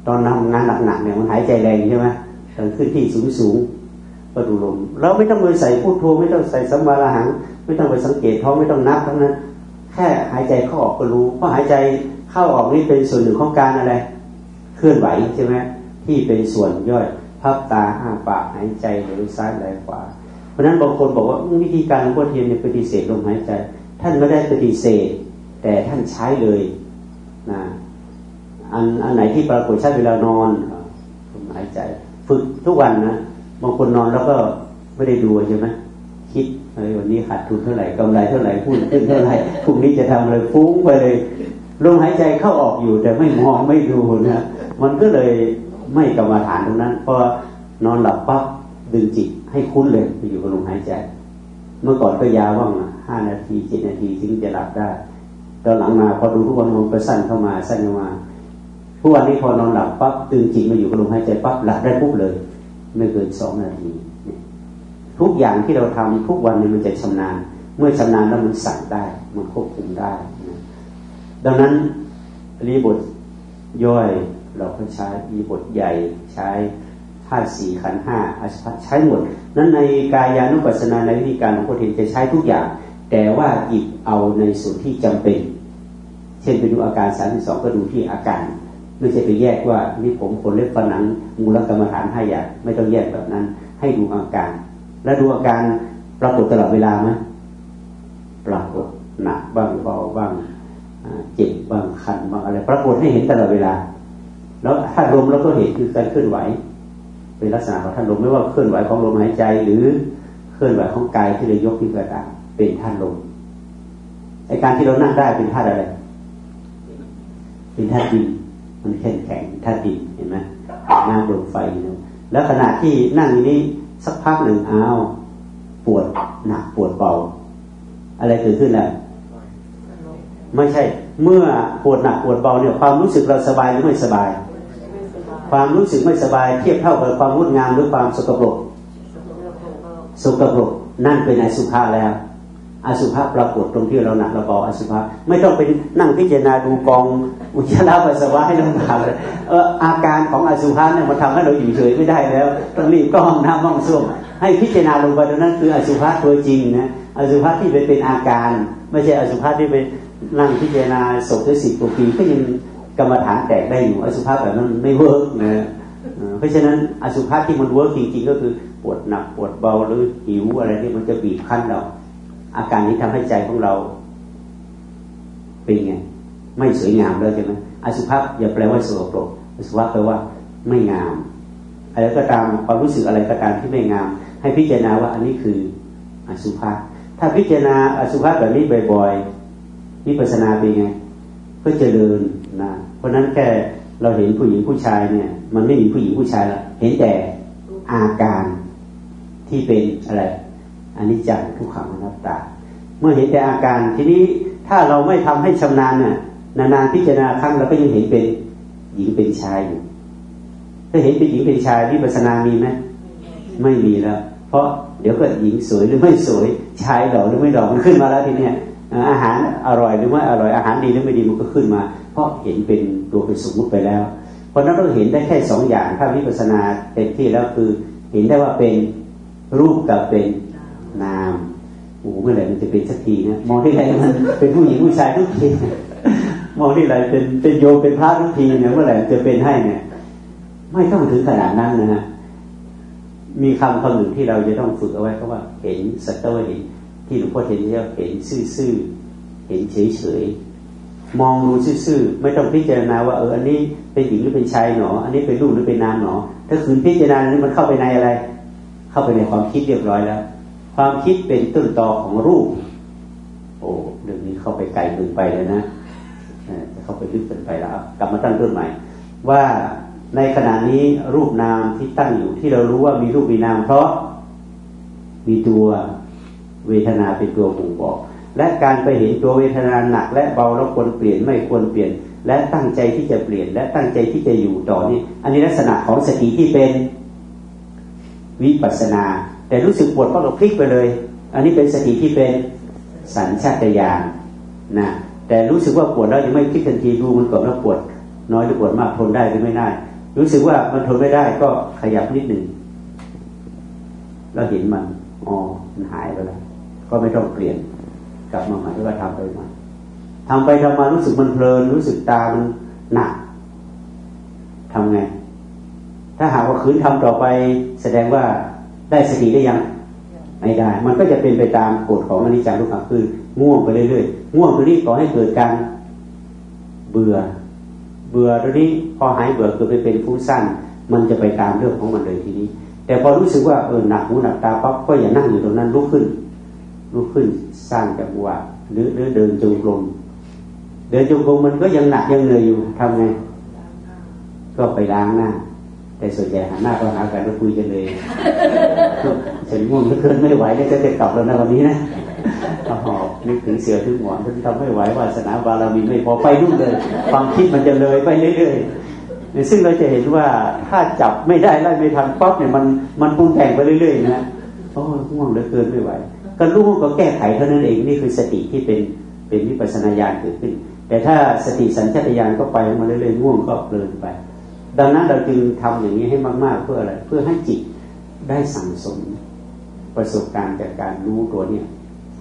ตอนทำงานหนักๆเนี่ยมันหายใจแรงใช่ไหมตอนขึ้นที่สูงๆ ก็ดูลมเราไม่ต้องไปใส่พูดโทไม่ต้องใส่สัมมาระหัง ไม่ต้องไปสังเกตท้องไม่ต้องนับทั้งนั้น แค่หายใจเข้าออกก็รู้เพราะหายใจเข้าออกนี่เป็นส่วนหนึ่งของการอะไร เคลื่อนไหวใช่ไหมที่เป็นส่วนย่อยพับตาอ้าปากหายใจหรือซ้ายหรือขวาเพราะนั้นบางคนบอกว่าวิธีการของพุทเทียนปฏิเสธลมหายใจ ท่านไม่ได้ปฏิเสธ แต่ท่านใช้เลยนะอันอันไหนที่ปรากฏใช้เวลานอนลมหายใจ ฝึกทุกวันนะ บางคนนอนแล้วก็ไม่ได้ดูใช่ไหมคิดเฮ้ยวันนี้ขาดทุนเท่าไหร่กำไรเท่าไหร่พูดขึ้นเท่าไหร่พรุ่งนี้จะทำอะไรฟุ้งไปเลยลมหายใจเข้าออกอยู่ แต่ไม่มองไม่ดูนะมันก็เลยไม่กรรมฐานตรงนั้นพอนอนหลับปั๊บดึงจิตให้คุ้นเลยไปอยู่กับลมหายใจ เมื่อก่อนก็ยาวว่างห้านาทีเจ็ดนาทีถึงจะหลับได้ตอนหลังมาพอดูทุกวันมันก็สั้นเข้ามาสั้นเข้ามาทุกวันนี้พอนอนหลับปั๊บดึงจิตมาอยู่กับลมหายใจปั๊บหลับได้ปุ๊บเลย ไม่เกินสองนาทีทุกอย่างที่เราทำทุกวันนี้มันจะชำนาญ เมื่อชำนาญแล้วมันสั่งได้ มันควบคุมได้ดังนั้นรีบทย่อยเราก็ใช้มีบทใหญ่ใช้ธาตุสี่ขันห้าอาชพใช้หมด นั้นในกายานุปัสสนาในวิธีการของพระเทนจะใช้ทุกอย่าง แต่ว่าหยิบเอาในส่วนที่จำเป็น เช่นไปดูอาการสามสองก็ดูที่อาการ ไม่ใช่ไปแยกว่านี่ผมขนเล็บฝันหนังมูลกรรมฐานห้าอย่างไม่ต้องแยกแบบนั้น ให้ดูอาการ และดูอาการปรากฏตลอดเวลาไหมปรากฏหนักบ้างเบาบ้างเจ็บบ้างคันบ้างอะไรปรากฏให้เห็นตลอดเวลา แล้วถ้าลมเราก็เห็นคือการเคลื่อนไหว เป็นลักษณะของท่านลมไม่ว่าเคลื่อนไหวของลมหายใจ หรือเคลื่อนไหวของกายที่เรายกที่กระดาเป็นท่านลมไอการที่เรานั่งได้เป็นท่าอะไร เป็นท่าดิน มันแข็งแข็งท่าดินเห็นไหมน้ำลมไฟนะแล้วขณะที่นั่งนี้สักพักหนึ่งอ้าวปวดหนักปวดเบาอะไรเกิดขึ้นล้วไม่ใช่ เมื่อปวดหนักปวดเบาเนี่ย ความรู้สึกเราสบายหรือไม่สบาย ความรู้สึกไม่สบาย เทียบเท่ากับความงดงามหรือความสกปรกสกปรกนั่นเป็นอสุภะแล้ว อสุภะปรากฏตรงที่เราหนักเราเบาอสุภะไม่ต้องไปนั่งพิจารณาดูกองอุจจาระปัสสาวะให้ลำบากเลยเอออาการของอสุภะเนี่ยมันทำให้เราอยู่เฉยไม่ได้แล้วต้องรีบก็ห้องน้ำห้องส้วมให้พิจารณาลงไปตรงนั้นคืออสุภะตัวจริงนะอสุภะที่ไปเป็นอาการ ไม่ใช่อสุภะที่ไปนั่งพิจารณาศพได้สิบกว่าปีก็ยังกรรมฐานแตกได้อยู่อสุภะแบบนั้นไม่ work นะเพราะฉะนั้นอสุภะที่มัน work จริงๆก็คือปวดหนักปวดเบาหรือหิวอะไรที่มันจะบีบคั้นเรา อาการนี้ทำให้ใจของเราเป็นไง ไม่สวยงามเลยใช่ไหมอสุภะอย่าแปลว่าสกปรกอสุภะแปลว่าไม่งามอะไรก็ตามความรู้สึกอะไรก็ตามที่ไม่งาม ให้พิจารณาว่าอันนี้คืออสุภะถ้าพิจารณาอสุภะแบบนี้บ่อยๆวิปัสนาเป็นไงก็เจริญนะเพราะนั้นแค่เราเห็นผู้หญิงผู้ชายเนี่ย มันไม่มีผู้หญิงผู้ชายละเห็นแต่อาการที่เป็นอะไร อันนี้จังทุกขังอนัตตา เมื่อเห็นแต่อาการทีนี้ถ้าเราไม่ทำให้ชำนาญน่ะนานๆพิจารณาครั้งเราก็ยังเห็นเป็นหญิงเป็นชายอยู่ถ้าเห็นเป็นหญิงเป็นชายวิปัสนามีไหมไม่มีแล้ว เพราะเดี๋ยวก็หญิงสวยหรือไม่สวยชายหล่อหรือไม่หล่อมันขึ้นมาแล้วทีเนี้ยอาหารอร่อยหรือไม่อร่อยอาหารดีหรือไม่ดีมันก็ขึ้นมา เพราะเห็นเป็นตัวเป็นสมมุติไปแล้ว เพราะนั้นเราเห็นได้แค่สองอย่างถ้าวิปัสสนาเต็มที่แล้วคือ เห็นได้ว่าเป็นรูปกับเป็น นามโอ้เมื่อไหร่มันจะเป็นสักทีนะมองที่ไรมันเป็นผู้หญิงผู้ชายทุกทีมองที่ไรเป็นเป็นโยเป็นพระทุกทีเนี่ยเมื่อไหร่จะเป็นให้เนี่ย ไม่ต้องถึงขนาดนั้นนะฮะมีคำคำหนึ่งที่เราจะต้องฝึกเอาไว้เพราะว่า เห็นสัตว์เห็นที่หลวงพ่อเห็นเรียกเห็นซื่อๆเห็นเฉยๆมองดูซื่อๆไม่ต้องพิจารณาว่าเอออันนี้เป็นหญิงหรือเป็นชายหนอ อันนี้เป็นลูกหรือเป็นนางหนอ ถ้าคืนพิจารณานี้มันเข้าไปในอะไร เข้าไปในความคิดเรียบร้อยแล้ว ความคิดเป็นต้นตอของรูป โอ้เรื่องนี้เข้าไปไกลเกินไปเลยนะจะเข้าไปลึกเกินไปแล้วกลับมาตั้งต้นใหม่ ว่าในขณะนี้รูปนามที่ตั้งอยู่ที่เรารู้ว่ามีรูปมีนาม เพราะมีตัวเวทนาเป็นตัวบ่งบอก และการไปเห็นตัวเวทนาหนัก และเบาแล้วควรเปลี่ยนไม่ควรเปลี่ยน และตั้งใจที่จะเปลี่ยน และตั้งใจที่จะอยู่ต่อนี่อันนี้ลักษณะของสติที่เป็นวิปัสนา แต่รู้สึกปวดก็เราพลิกไปเลย อันนี้เป็นสติที่เป็นสัญชาตญาณนะแต่รู้สึกว่าปวดแล้วยังไม่พลิกทันทีดูมันก่อนว่าปวด น้อยหรือปวดมากทนได้หรือไม่ได้ รู้สึกว่ามันทนไม่ได้ก็ขยับนิดหนึ่งเราเห็นมันอ๋อมันหายไปแล้วก็ไม่ต้องเปลี่ยนกลับมาใหม่ก็ทำไปใหม่ทำไปทำมารู้สึกมันเพลิน รู้สึกตามันหนักทำไง ถ้าหากว่าคืนทำต่อไป แสดงว่า ได้สติได้ยังไม่ได้ มันก็จะเป็นไปตามกฎของอนิจจังทุกขังคือง่วงไปเรื่อยๆง่วงตัวนี้ก่อให้เกิดการเบื่อ เบื่อตัวนี้พอหายเบื่อเกิดไปเป็นฟุ้งสั้นมันจะไปตามเรื่องของมันเลยทีนี้ แต่พอรู้สึกว่าเออหนักหูหนักตาปั๊บก็อย่านั่งอยู่ตรงนั้นลุกขึ้นลุกขึ้นสร้างจังหวะหรือหรือเดินจงกรมเดินจงกรมมันก็ยังหนักยังเหนื่อยอยู่ทำไงก็ไปล้างหน้า แต่ส่วนใหญ่หันหน้าก็หากันก็คุยกันเลยฉันง่วงเกินไม่ไหวเลยจะจะกลับแล้วนะวันนี้นะหอบนึกถึงเสือถึงหมอนมันทำไม่ไหววาสนาบารมีไม่พอไปรุ่งเลย ความคิดมันจะเลยไปเรื่อยๆซึ่งเราจะเห็นว่าถ้าจับไม่ได้ไล่ไม่ทันป๊อบเนี่ยมันมันปรุงแต่งไปเรื่อยๆนะโอ้ง่วงเหลือเกินไม่ไหวก็รู้ก็แก้ไขเท่านั้นเองนี่คือสติที่เป็นเป็นวิปัสนาญาณเกิดขึ้น แต่ถ้าสติสัญชาตญาณก็ไปมาเรื่อยๆง่วงก็เพลินไป ดังนั้นเราจึงทำอย่างนี้ให้มากๆเพื่ออะไร เพื่อให้จิตได้สั่งสมประสบการณ์จากการรู้ตัวเนี้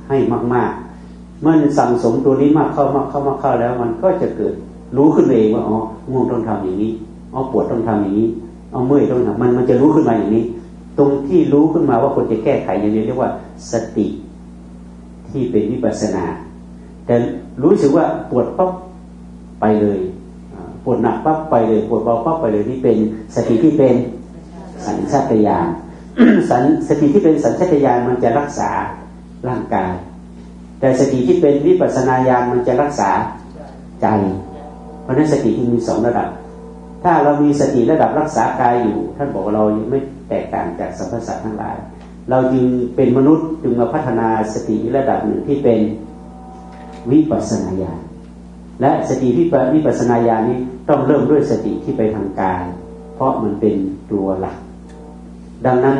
ให้มากๆ เมื่อสั่งสมตัวนี้มากเข้ามากเข้ามากเข้าแล้ว มันก็จะเกิดรู้ขึ้นเองว่าอ๋อง่วงต้องทำอย่างนี้อ๋อปวดต้องทำอย่างนี้อ๋อเมื่อยต้องทำมันมันจะรู้ขึ้นมาอย่างนี้ ตรงที่รู้ขึ้นมาว่าควรจะแก้ไขอย่างนี้เรียกว่าสติที่เป็นวิปัสนา แต่รู้สึกว่าปวดปั๊บไปเลย ปวดหนักปั๊บไปเลยปวดเบาปั๊บไปเลยนี่เป็นสติที่เป็นสัญชาตญาณสันสติที่เป็นสัญชาตญาณมันจะรักษาร่างกาย แต่สติที่เป็นวิปัสนาญาณมันจะรักษาใจ เพราะนั้นสติที่มีสองระดับ ถ้าเรามีสติระดับรักษากายอยู่ ท่านบอกว่าเรายังไม่แตกต่างจากสรรพสัตว์ทั้งหลาย เราจึงเป็นมนุษย์จึงมาพัฒนาสติระดับหนึ่งที่เป็นวิปัสนาญาณ และสติที่วิปัสนาญาณนี้ต้องเริ่มด้วยสติที่ไปทางกาย เพราะมันเป็นตัวหลัก ดังนั้น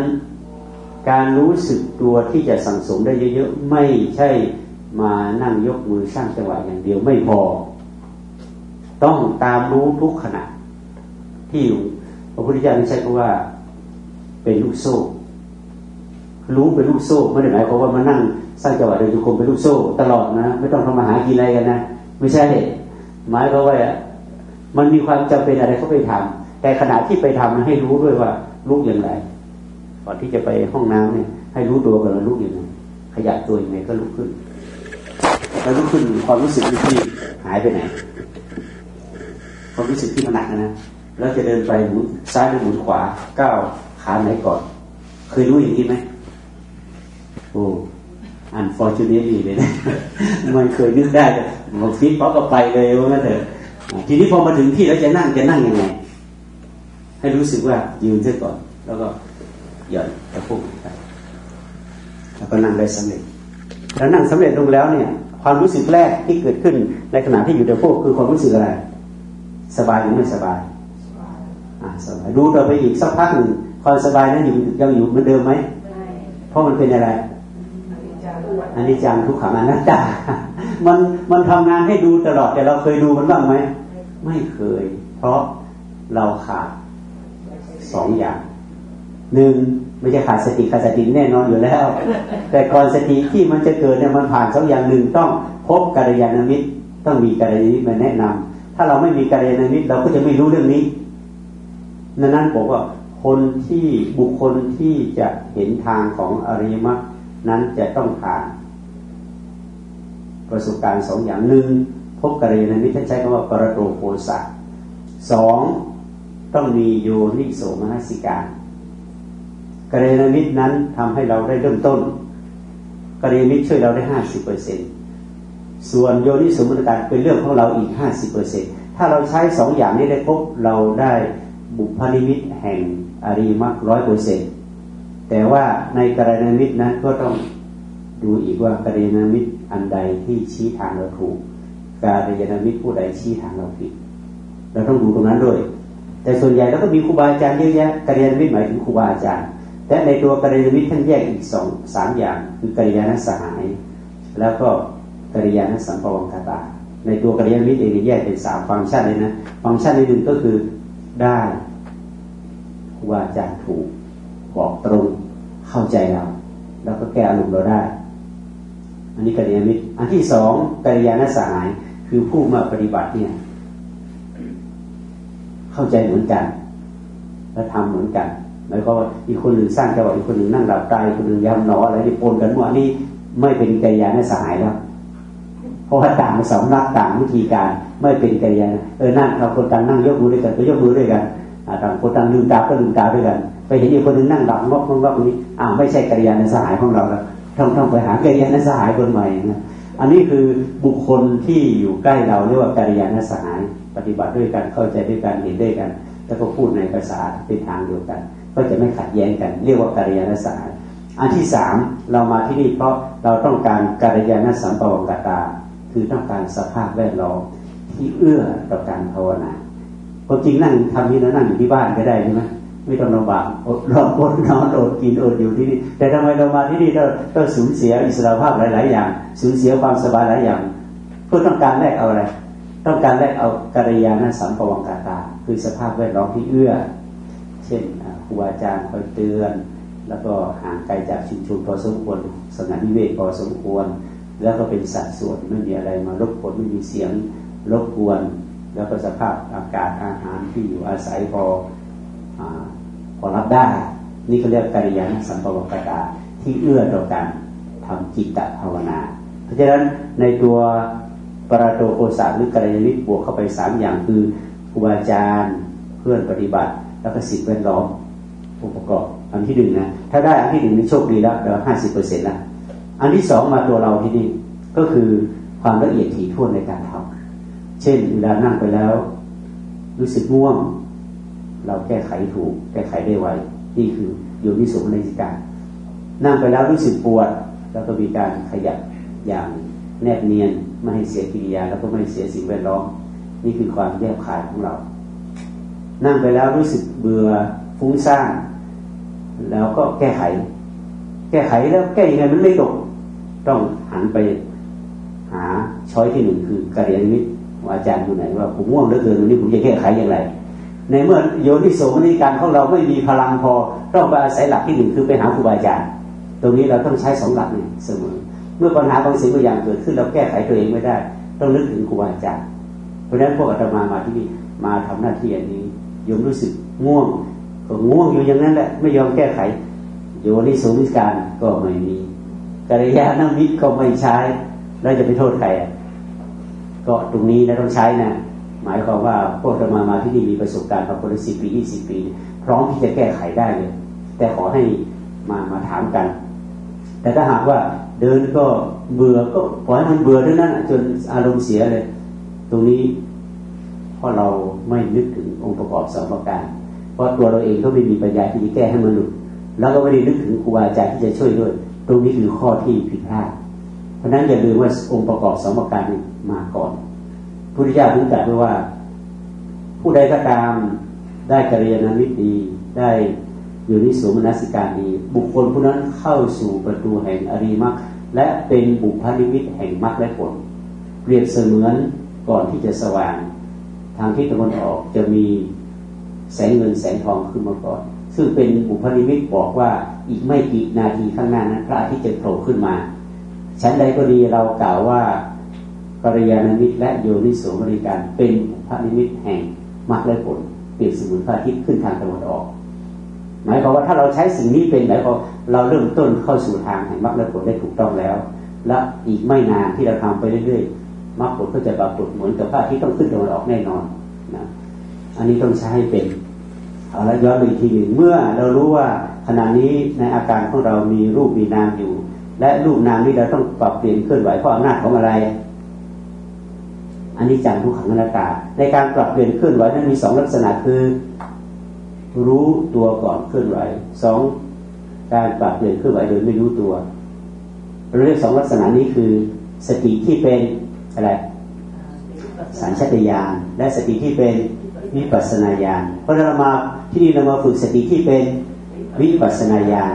การรู้สึกตัวที่จะสั่งสมได้เยอะๆ ไม่ใช่มานั่งยกมือสร้างจังหวะอย่างเดียวไม่พอ ต้องตามรู้ทุกขณะ ที่อยู่พระพุทธเจ้าใช้คำว่าเป็นลูกโซ่ รู้เป็นลูกโซ่ไม่ได้หมายความว่ามานั่งสร้างจังหวะเดินจุกรมเป็นลูกโซ่ ตลอดนะ ไม่ต้องทำมาหากินอะไรกันนะ ไม่ใช่หมายควาว่ามันมีความจำเป็นอะไรเขาไปทำแต่ขณะที่ไปทำให้รู้ด้วยว่าลุกอย่างไร ก่อนที่จะไปห้องน้ำเนี่ยให้รู้ตัวก่อนว่าลุกอย่างไรขยับตัวย่างไรก็ลุกขึ้นแล้วลุกขึ้นความรู้สึกที่หายไปไหนความรู้สึกที่มันหนักนะแล้วจะเดินไปหมุนซ้ายหรือหมุนขวาก้าวขาไหนก่อน เคยรู้อย่างนี้ไหมโอ้ อันฟอร์จูเนตเลยนะมันเคยนึกได้บอกฟิตป๊อก็ไปเลยว่างั้นเถอะทีนี้พอมาถึงที่แล้วจะนั่งจะนั่งยังไง ให้รู้สึกว่ายืนเสียก่อน แล้วก็หย่อนกระพุ้งไปแล้วก็นั่งได้สำเร็จแล้วนั่งสำเร็จลงแล้วเนี่ย ความรู้สึกแรกที่เกิดขึ้นในขณะที่อยู่ในพวกคือความรู้สึกอะไร สบายหรือไม่สบายสบายดูต่อไปอีกสักพักหนึ่งความสบายนั้นอยู่ยังอยู่เหมือนเดิมไหมเพราะมันเป็นอะไร อันนี้จังทุกขังอนัตตา มันมันทำงานให้ดูตลอดแต่เราเคยดูมันบ้างไหมไม่เคย เพราะเราขาดสองอย่างหนึ่งไม่ใช่ขาดสติขาดสติแน่นอนอยู่แล้ว แต่ก่อนสติที่มันจะเกิดเนี่ยมันผ่านสองอย่างหนึ่งต้องพบกัลยาณมิตรต้องมีกัลยาณมิตรมาแนะนำถ้าเราไม่มีการเรียนนิมิตรเราก็จะไม่รู้เรื่องนี้นั้นนั้นบอกว่าคนที่บุคคลที่จะเห็นทางของอริยมรรคนั้นจะต้องผ่าน ประสบการณ์สองอย่างหนึ่งพบกัลยาณมิตรท่านใช้คำว่าปรโตโพสะสองต้องมีโยนิโสมนสิการกัลยาณมิตรนั้นทำให้เราได้เริ่มต้นกัลยาณมิตรช่วยเราได้ห้าสิบเปอร์เซ็นส่วนโยนิสมนการเป็นเรื่องของเราอีกห้าสิบเปอร์เซ็นถ้าเราใช้สองอย่างนี้ได้ครบเราได้บุพนิมิตแห่งอริมักร้อยเปอร์เซ็นแต่ว่าในกรณีมิตนั้นก็ต้องดูอีกว่ากรณีมิต อันใดที่ชี้ทางเราถูก การยานมิตรผู้ใดชี้ทางเราผิด เราต้องดูตรงนั้นด้วย แต่ส่วนใหญ่เราก็มีครูบาอาจารย์เยอะแยะการยานมิตรหมายถึงครูบาอาจารย์แต่ในตัวการยานมิตรท่านแยกอีกสองสามอย่าง คือการยานสหาย แล้วก็การยานสัมปวังคตาในตัวการยานมิตรเองแยกเป็นสามฟังก์ชันเลยนะฟังก์ชันในหนึ่งก็คือได้ครูบาอาจารย์ถูกบอกตรงเข้าใจเรา แล้วก็แก้อารมณ์เราได้ อันนี้กริยามิตรอันที่สองกริยานสหาย คือผู้มาปฏิบัติเนี่ย เข้าใจเหมือนกัน และทำเหมือนกันหมายความว่าอีกคนหนึ่งสร้างจังหวะอีกคนหนึ่งนั่งหลับตาอีกคนหนึ่งยำหนออะไรที่ปนกันหมดนี่ไม่เป็นกริยานสหายแล้วเพราะว่าต่างสำนักต่างวิธีการ ไม่เป็นกริยาเออนั่งเราคนต่างนั่งยกมือด้วยกันก็ยกมือด้วยกันต่างคนต่างลืมตาก็ลืมตาด้วยกัน ไปเห็นอีกคนหนึ่งนั่งหลับงอกงอกนี้อ่าไม่ใช่กริยานสหายของเราแล้ว ต้องต้องไปหากริยานสหายคนใหม่นะอันนี้คือบุคคลที่อยู่ใกล้เราเรียกว่ากริยานสหาย ปฏิบัติด้วยกันเข้าใจด้วยกันเห็นด้วยกัน แล้วก็พูดในภาษาเป็นทางเดียวกัน ก็จะไม่ขัดแย้งกัน เรียกว่าการยานสหายอันที่สามเรามาที่นี่เพราะเราต้องการการยานสัมปวังกตา คือต้องการสภาพแวดล้อมที่เอื้อต่อการภาวนาความจริงนั่งทำนี่นั่งอยู่ที่บ้านก็ได้ใช่ไหม ไม่ต้องลำบากอดรอนอดนอนอดกินอดอยู่ที่นี่แต่ทำไมเรามาที่นี่เราต้องสูญเสียอิสระภาพหลาย ๆ อย่างสูญเสียความสบายหลายอย่างเพื่อต้องการแลกเอาอะไร ต้องการแลกเอาการยานสัมปวังกาตา คือสภาพแวดล้อมที่เอื้อ เช่นครูอาจารย์คอยเตือน แล้วก็ห่างไกลจากชุมชนพอสมควรสถานนิเวศพอสมควร แล้วก็เป็นสัดส่วนไม่มีอะไรมารบกวนไม่มีเสียงรบกวน แล้วก็สภาพอากาศอาหารที่อยู่อาศัยพออ พอรับได้ นี่เขาเรียกกิริยาสัมปวกตาที่เอื้อต่อการทำจิตตภาวนา เพราะฉะนั้นในตัวปราโตโกสาหรือกัลยาณิบวกเข้าไปสามอย่างคือครูบาอาจารย์เพื่อนปฏิบัติ แล้วก็สิ่งแวดล้อมองค์ประกอบอันที่หนึ่งนะถ้าได้อันที่หนึ่งนี่โชคดีแล้วเราห้าสิบเปอร์เซ็นต์ละอันที่สองมาตัวเราที่นี่ก็คือความละเอียดถี่ถ้วนในการทำเช่นเวลานั่งไปแล้ว รู้สึกง่วง เราแก้ไขถูก แก้ไขได้ไวนี่คืออยู่ที่สมในการ นั่งไปแล้วรู้สึกปวด แล้วก็มีการขยับอย่างแนบเนียนไม่ให้เสียกิริยา แล้วก็ไม่เสียสิ่งแวดล้อมนี่คือความแยบคายของเรา นั่งไปแล้วรู้สึกเบื่อฟุ้งซ่านแล้วก็แก้ไข แก้ไขแล้วแก้ยังไงมันไม่ตกต้องหันไปหาช้อยที่หนึ่งคือกระเรียนมิตรอาจารย์คนไหนว่าผมง่วงเหลือเกินวันนี้ผมจะแก้ไขอย่างไร ในเมื่อโยนิโสมนิการของเราไม่มีพลังพอต้องไปอาศัยหลักที่หนึ่งคือไปหาครูบาอาจารย์ตรงนี้เราต้องใช้สองหลักนี่เสมอ เมื่อปัญหาบางสิ่งบางอย่างเกิดขึ้นเราแก้ไขตัวเองไม่ได้ ต้องนึกถึงครูบาอาจารย์เพราะฉะนั้นพวกอาตมามาที่นี่มาทำหน้าที่อันนี้โยมรู้สึกง่วงก็ง่วงอยู่อย่างนั้นแหละไม่ยอมแก้ไขโยนิสุมิการก็ไม่มีกิริยานามิตรก็ไม่ใช้แล้วจะไปโทษใครก็ตรงนี้นะต้องใช้นะ หมายความว่าพวกเรามามาที่นี่มีประสบการณ์มาคนละสิบปียี่สิบปี พร้อมที่จะแก้ไขได้เลย แต่ขอให้มามาถามกัน แต่ถ้าหากว่าเดินก็เบื่อก็ปล่อยมันเบื่อด้วยนั้นจนอารมณ์เสียเลย ตรงนี้เพราะเราไม่นึกถึงองค์ประกอบสองประการ เพราะตัวเราเองก็ไม่มีปัญญาที่จะแก้ให้มันหลุดแล้วก็ไม่ได้นึกถึงครูอาจารย์ที่จะช่วยด้วย ตรงนี้คือข้อที่ผิดพลาด เพราะนั้นอย่าลืมว่าองค์ประกอบสมการนี้มาก่อน พุทธิยาถึงตรัสไว้ว่า ผู้ใดก็ตามได้กริยามิตดีได้อยู่นิสุมนัสิการดี บุคคลผู้นั้นเข้าสู่ประตูแห่งอริมักและเป็นบุพนิมิตแห่งมรรคและผล เปรียบเสมือนก่อนที่จะสว่าง ทางที่ตะวันออกจะมีแสงเงินแสงทองขึ้นมาก่อน ซึ่งเป็นบุพนิมิตบอกว่าอีกไม่กี่นาทีข้างหน้านั้นพระอาทิตย์จะโผล่ขึ้นมา ชั้นใดก็ดีเรากล่าวว่า ปริยานิมิตและโยนิโสมริการเป็นบุพนิมิตแห่งมรรคและผลเปรียบเสมือนพระอาทิตย์ขึ้นทางตะวันออก หมายความว่าถ้าเราใช้สิ่งนี้เป็นหมายความเราเริ่มต้นเข้าสู่ทางแห่งมรรคและผลได้ถูกต้องแล้ว และอีกไม่นานที่เราทำไปเรื่อยๆมรรคผลก็จะปรากฏเหมือนกับพระอาทิตย์ต้องขึ้นตะวันออกแน่นอนนะอันนี้ต้องใช้ให้เป็นเอาละย้อนไปอีกทีหนึ่งเมื่อเรารู้ว่าขณะนี้ในอาการของเรามีรูปมีนามอยู่ และรูปนามนี้เราต้องปรับเปลี่ยนเคลื่อนไหวเพราะอำนาจของอะไร อันนี้จังทุกขังอนัตตา ในการปรับเปลี่ยนเคลื่อนไหวนั้นมีสองลักษณะคือรู้ตัวก่อนเคลื่อนไหวสองการปรับเปลี่ยนเคลื่อนไหวโดยไม่รู้ตัวเราเรียกสองลักษณะนี้คือสติที่เป็นอะไรสัญชตาญาณและสติที่เป็นวิปัสนาญาณเพราะเรามาที่นี่เรามาฝึกสติที่เป็นวิปัสนาญาณ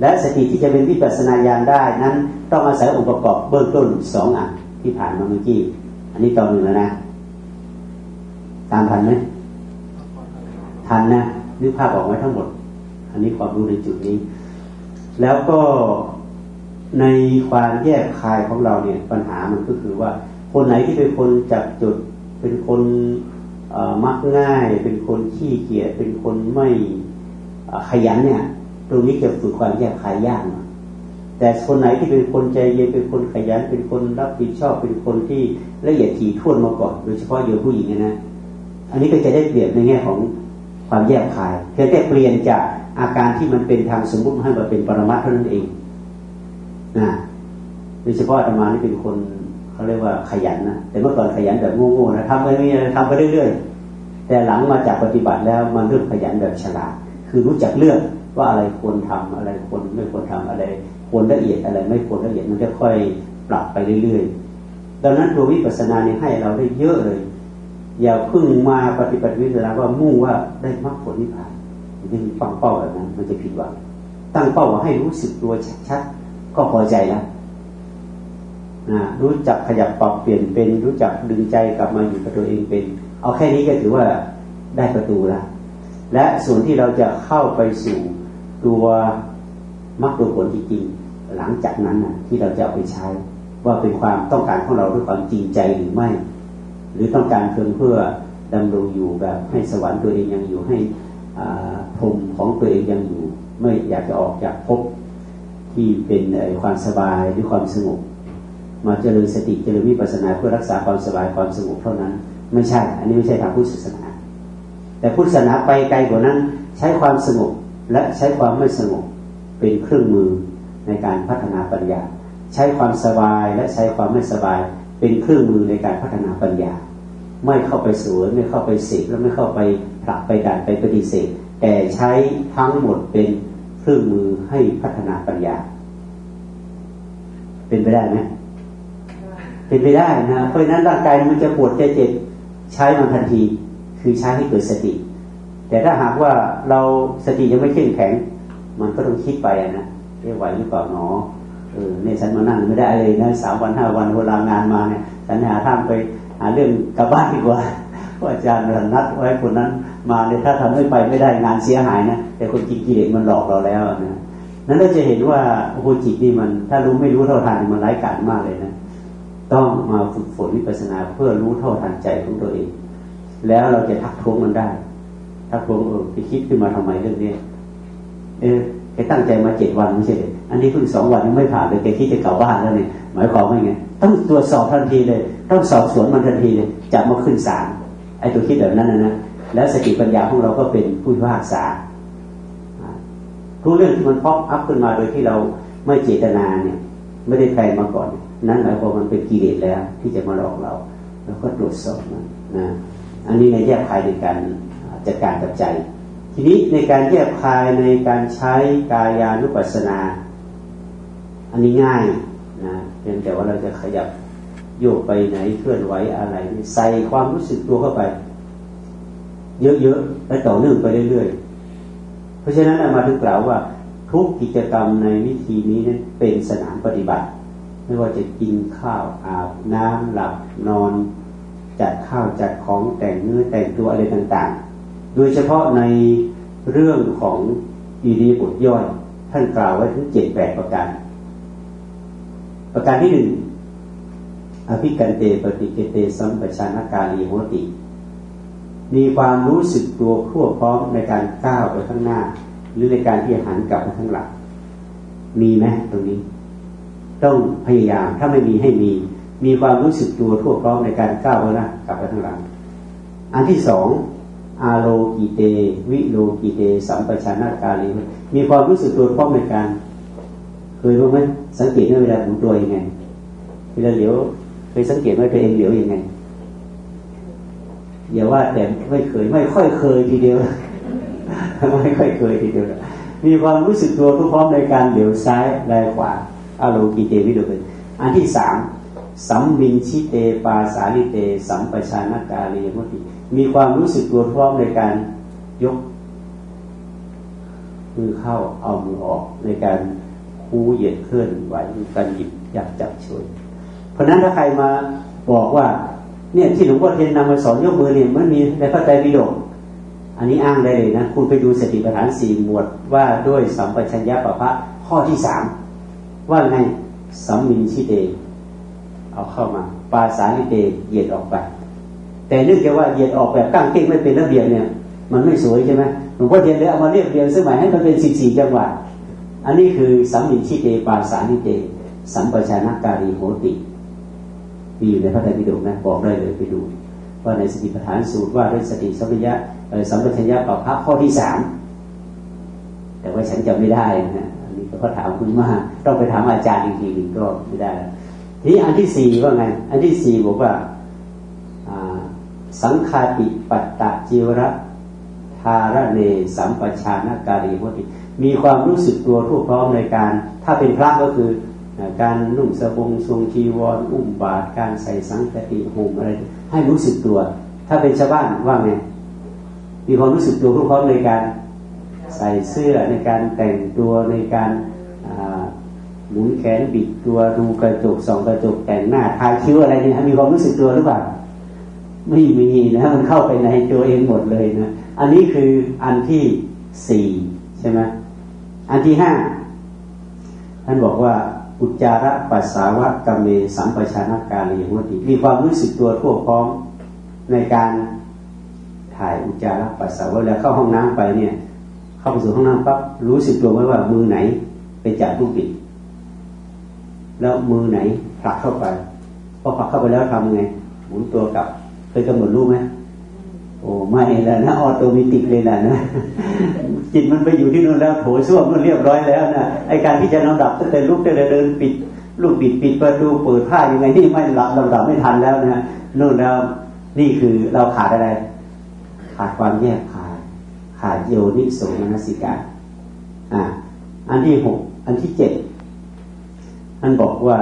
และสติที่จะเป็นวิปัสนาญาณได้นั้น ต้องอาศัยองค์ประกอบเบื้องต้นสองอันที่ผ่านมาเมื่อกี้ นนี้ตอนหนึ่งแล้วนะตามทันไหมทันนะนึกภาพออกไว้ทั้งหมด อันนี้ความรู้ในจุดนี้ แล้วก็ในความแยกคายของเราเนี่ยปัญหามันก็คือว่า คนไหนที่เป็นคนจับจุด เป็นคนมักง่าย เป็นคนขี้เกียจเป็นคนไม่ขยันเนี่ย ตรงนี้จะฝึกความแยกคายยาก แต่คนไหนที่เป็นคนใจเย็นเป็นคนขยันเป็นคนรับผิดชอบเป็นคนที่ละเอียดถี่ถ้วนมาก่อน โดยเฉพาะเดี๋ยวผู้หญิงนะอันนี้ก็จะได้เปลี่ยนในแง่ของความแยกคายเพียงแต่เปลี่ยนจากอาการที่มันเป็นทางสมมุติให้มาเป็นปรมัตเท่านั้นเองนะโดยเฉพาะธรรมานี่เป็นคนเขาเรียกว่าขยันนะแต่เมื่อก่อนขยันแบบโง่ๆนะทำไปนี่ทำไปเรื่อยๆแต่หลังมาจากปฏิบัติแล้วมันเริ่มขยันแบบฉลาด คือรู้จักเลือกว่าอะไรควรทำอะไรควรไม่ควรทำอะไร ควรละเอียดอะไรไม่ควรละเอียดมันจะค่อยปรับไปเรื่อยๆ ดังนั้นตัววิปัสสนาเนี่ยให้เราได้เยอะเลย อย่าพึ่งมาปฏิบัติวิปัสสนาว่ามุ่งว่าได้มรรคผลนิพพานมันจะฟังเป้าแบบนั้นมันจะผิดหวังตั้งเป้าว่าให้รู้สึกตัวชัดๆ ก็พอใจแล้วนะรู้จักขยับปรับเปลี่ยนเป็น รู้จักดึงใจกลับมาอยู่กับตัวเองเป็น เอาแค่นี้ก็ถือว่าได้ประตูแล้วและส่วนที่เราจะเข้าไปสู่ตัวมรรคผลจริงๆ หลังจากนั้นนะที่เราจะเอาไปใช้ ว่าเป็นความต้องการของเราด้วยความจริงใจหรือไม่ หรือต้องการเพียงเพื่อดำรงอยู่แบบให้สวรรค์ตัวเองยังอยู่ให้พรมของตัวเองยังอยู่ ไม่อยากจะออกจากภพที่เป็นความสบายหรือความสงบมาเจริญสติเจริญวิปัสสนาเพื่อรักษาความสบายความสงบเท่านั้น ไม่ใช่ อันนี้ไม่ใช่ทางพุทธศาสนา แต่พุทธศาสนาไปไกลกว่านั้น ใช้ความสงบและใช้ความไม่สงบเป็นเครื่องมือ ในการพัฒนาปัญญา ใช้ความสบายและใช้ความไม่สบาย เป็นเครื่องมือในการพัฒนาปัญญา ไม่เข้าไปสวนไม่เข้าไปเสกและไม่เข้าไปผลักไปดันไปปฏิเสธ แต่ใช้ทั้งหมดเป็นเครื่องมือให้พัฒนาปัญญา เป็นไปได้ไหมเป็นไปได้นะเพราะฉะนั้นร่างกายมันจะปวดจะเจ็บใช้มันทันที คือใช้ให้เกิดสติ แต่ถ้าหากว่าเราสติยังไม่เข้มแข็ง มันก็ต้องคิดไปนะ เอ๊ไหวหรือเปล่าหนอเออเนี่ยฉันมานั่งไม่ได้เลยนะสามวันห้าวันเวลางานมาเนี่ยฉันหาท่านไปหาเรื่องกลับบ้านดีกว่าเพราะอาจารย์นัดไว้คนนั้นมาเนี่ยถ้าทำไม่ไปไม่ได้งานเสียหายนะแต่คนกินกิเลสมันหลอกเราแล้วนะนั้นเราจะเห็นว่าโอ้โหจิตนี่มัน ถ้ารู้ไม่รู้เท่าทันมันไร้การมากเลยนะต้องมาฝึกฝนวิปัสสนาเพื่อรู้เท่าทันใจของตัวเอง แล้วเราจะทักท้วงมันได้ทักท้วงเออไปคิดขึ้นมาทำไมเรื่องนี้เออ แกตั้งใจมาเจ็ดวันไม่ใช่เลยอันนี้เพิ่งสองวันยังไม่ผ่านเลยแกคิดจะกลับบ้านแล้วเนี่ยหมายความว่าไงต้องตรวจสอบทันทีเลย ต้องสอบสวนมันทันทีเลยจะมาขึ้นศาลไอ้ตัวคิดแบบนั้นนะนะแล้วสติปัญญาของเราก็เป็นผู้พิพากษาทุกเรื่องที่มันพอกอัพขึ้นมาโดยที่เราไม่เจตนาเนี่ย ไม่ได้แพลนมาก่อน นั้นหมายความมันเป็นกิเลสแล้ว ที่จะมาหลอกเราแล้วก็ตรวจสอบมันนะอันนี้ในแยกภายในการจัดการกับใจ ทีนี้ในการแยกคายในการใช้กายานุปัสสนา อันนี้ง่ายนะเพียงแต่ว่าเราจะขยับโยกไปไหนเคลื่อนไหวอะไร ใส่ความรู้สึกตัวเข้าไป เยอะๆและต่อเนื่องไปเรื่อยๆ เพราะฉะนั้นมาถึงกล่าวว่า ทุกกิจกรรมในวิธีนี้นั้นเป็นสนามปฏิบัติ ไม่ว่าจะกินข้าวอาบน้ำหลับนอน จัดข้าวจัดของแต่งเนื้อแต่งตัวอะไรต่างๆ โดยเฉพาะในเรื่องของอีดีบทย่อย ท่านกล่าวไว้ถึงเจ็ดแปดประการ ประการที่หนึ่งอภิกันเตปฏิเกเตสัมปชานากาลีโหติ มีความรู้สึกตัวครั่วพร้อมในการก้าวไปข้างหน้า หรือในการที่หันกลับมาข้างหลังมีไหมตรงนี้ ต้องพยายามถ้าไม่มีให้มี มีความรู้สึกตัวทั่วพร้อมในการก้าวไปหนะกลับไปข้างหลัง อันที่สอง อาโลกิเต วิโลกิเต สัมปชัญญะกาลีมีความรู้สึกตัวพร้อมในการ เคยรู้ไหมสังเกตเวลาผมตัวยังไง เวลาเหลียวเคยสังเกตว่าตัวเองเหลียวยังไงอย่าว่าแต่ไม่เคย ไม่ค่อยเคยทีเดียว ไม่ค่อยเคยทีเดียว มีความรู้สึกตัวทุกพร้อมในการเหลียวซ้ายแลขวาอารมณ์กีเตวิโดเป็นอันที่สามสัมบินชิเตปาสาลิเต สัมปชานากาลีมุติ มีความรู้สึกตัวพร้อมในการยกมือเข้าเอามือออกในการคูเหยียดเคลื่อนไหวการหยิบอยากจับช่วย เพราะนั้นถ้าใครมาบอกว่า เนี่ยที่หลวงพ่อเทียนนำมาสอนยกมือเนี่ยมันมีในพระไตรปิฎกอันนี้อ้างได้เลยนะ คุณไปดูสติปัฏฐานสี่หมวดว่าด้วยสัมปชัญญะปะพะข้อที่สามว่าไงสัมมินชิเต เอาเข้ามา ปาสาลิเตเหยียดออกไป แต่เนื่องจากว่าเหยียดออกแบบตั้งเก่งไม่เป็นระเบียบเนี่ย มันไม่สวยใช่ไหมหลวงพ่อเทียนเลยเอามาเรียบเรียงสมัยให้มันเป็นสิบสี่จังหวะอันนี้คือสัมมินชิเตปาสาลิเต สัมปชานาการีโหติ มีอยู่ในพระไตรปิฎกนะบอกได้เลยไปดู ว่าในสติปัฏฐานสูตรว่าด้วยสติสัมปชัญญะสัมปชัญญะปรับพระข้อที่สามแต่ว่าฉันจำไม่ได้นะอันนี้ก็ถามคุณมากต้องไปถามอาจารย์อีกทีหนึ่งก็ไม่ได้ทีนี้อันที่สี่ว่าไง อันที่สี่บอกว่า สังคาติปัตตะจิวระทารเนสัมปชานาการีวติมีความรู้สึกตัวทุกพร้อมในการ ถ้าเป็นพระก็คือการนุ่งสบงทรงจีวรอุ้มบาตรการใส่สังคติห่มอะไร ให้รู้สึกตัว ถ้าเป็นชาวบ้านว่าไงมีความรู้สึกตัวทุกพร้อมในการใส่เสื้อในการแต่งตัวในการหมุนแขนบิดตัวดูกระจกส่องกระจกแต่งหน้าทาคิ้วอะไรนี่มีความรู้สึกตัวหรือเปล่า ไม่มีนะมันเข้าไปในตัวเองหมดเลยนะอันนี้คืออันที่สี่ใช่ไหมอันที่ห้าท่านบอกว่าอุจจาระปัสสาวะกเมสัมปชานากาลีวติมีความรู้สึกตัวทั่วพร้อมในการถ่ายอุจจาระปัสสาวะแล้วเข้าห้องน้ำไปเนี่ย เข้าไปสู่ห้องน้ำปั๊บรู้สึกตัวไหมว่ามือไหนไปจับลูกปิด แล้วมือไหนผลักเข้าไปพอผลักเข้าไปแล้วทำไงหมุนตัวกลับ เคยกำหนดรู้ไหมโอ้ไม่แล้วนะออโตมิติกเลยนะนะจิตมันไปอยู่ที่นู่นแล้วโถส้วมมันเรียบร้อยแล้วนะไอการที่จะลำดับตั้งแต่ลุกตั้งแต่เดินปิดลูกปิดปิดประตูเปิดผ้ายังไงนี่ไม่ลำดับไม่ทันแล้วนะนู่นแล้วนี่คือเราขาดอะไร ขาดความแยกขาดขาดโยนิโสมนสิกาอ่าอันที่หกอันที่เจ็ดท่านบอกว่า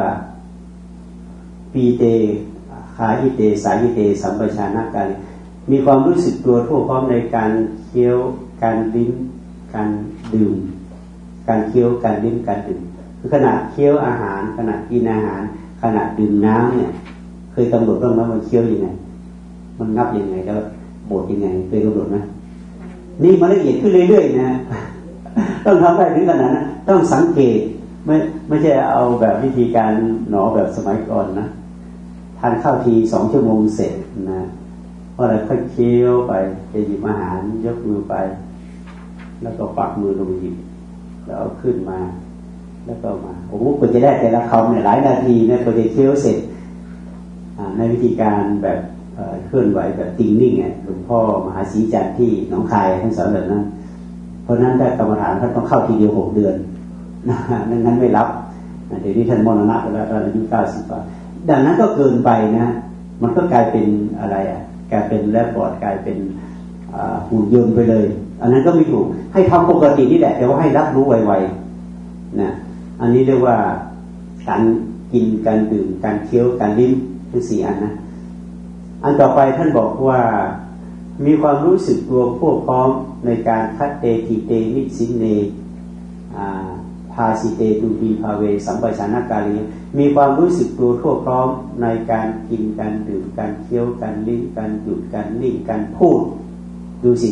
ปีเต ขาอิเตสายิเตสัมปชานาการมีความรู้สึกตัวทั่วพร้อมในการเคี้ยว การลิ้มการดื่ม การเคี้ยวการลิ้มการดื่มคือขณะเคี้ยวอาหาร ขณะกินอาหาร ขณะดื่มน้ำเนี่ย เคยกำหนดบ้างไหมมันเคี้ยวยังไง มันงับยังไงแล้วบดยังไงเคยกำหนดไหมนี่มันละเอียดขึ้นเรื่อยๆนะต้องทำได้ถึงขนาดนั้นต้องสังเกตไม่ไม่ใช่เอาแบบวิธีการหนอแบบสมัยก่อนนะ ทานข้าวทีสองชั่วโมงเสร็จนะพอเรค่อยเคี้ยวไปจะหยิบอาหารยกมือไป แล้วก็ปักมือลงหยิบแล้วเอาขึ้นมา แล้วก็มาโอ้โหกว่าจะได้แต่ละคำเนี่ยหลายนาทีเนี่ยกว่าจะเคี้ยวเสร็จในวิธีการแบบเคลื่อนไหวแบบติงนิ่งเนี่ยหลวงพ่อมหาศรีจันทร์ที่หนองคายท่านสอนแบบนั้นเพราะนั้นถ้ากรรมฐานท่านต้องเข้าทีเดียวหกเดือนนะนั้นไม่รับเดี๋ยวนี้ท่านมรณะไปแล้วอายุเก้าสิบกว่า ดังนั้นก็เกินไปนะ มันก็กลายเป็นอะไรอะ กลายเป็นแลบบอร์ดกลายเป็นหุ่นยนต์ไปเลย อันนั้นก็ไม่ถูก ให้ทำปกตินี่แหละแต่ว่าให้รับรู้ไวๆนะ อันนี้เรียกว่าการกินการดื่มการเคี้ยวการลิ้มทั้งสี่อันนะอันต่อไปท่านบอกว่ามีความรู้สึกตัวพวกพร้อมในการคัดเตติเตมิสินเนาสิเตตูปีภาเว สัมปชัญญะการีมีความรู้สึกตัวทั่วพร้อมในการกินการดื่มการเคี้ยวการลิ้มการหยุดการนิ่งการพูด ดูสิ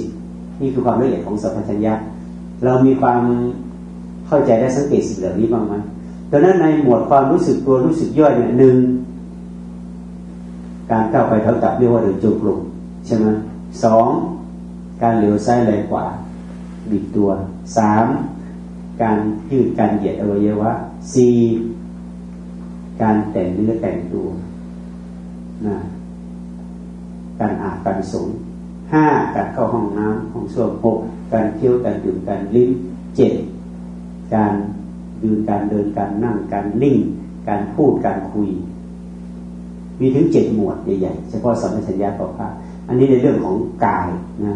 นี่คือความละเอียดของสัมปชัญญะเรามีความเข้าใจและสังเกตสิ่งเหล่านี้บ้างไหมดังนั้นในหมวดความรู้สึกตัวรู้สึกย่อยเนี่ยหนึ่งการก้าวไปเท่ากับเรียกว่าเดินจุกลุกใช่ไหมสองการเหลียวซ้ายไหลขวาบิดตัวสาม การยืดการเหยียดอวัยวะสี่การแต่งเนื้อแต่งตัวนะการอาบการสูงห้าการเข้าห้องน้ำห้องส้วมหกการเที่ยวการดื่มการลิ้มเจ็ดการยืนการเดินการนั่งการนิ่ง การพูดการคุย มีถึงเจ็ดหมวดใหญ่ๆเฉพาะสัมปชัญญะต่อพระอันนี้ในเรื่องของกายนะ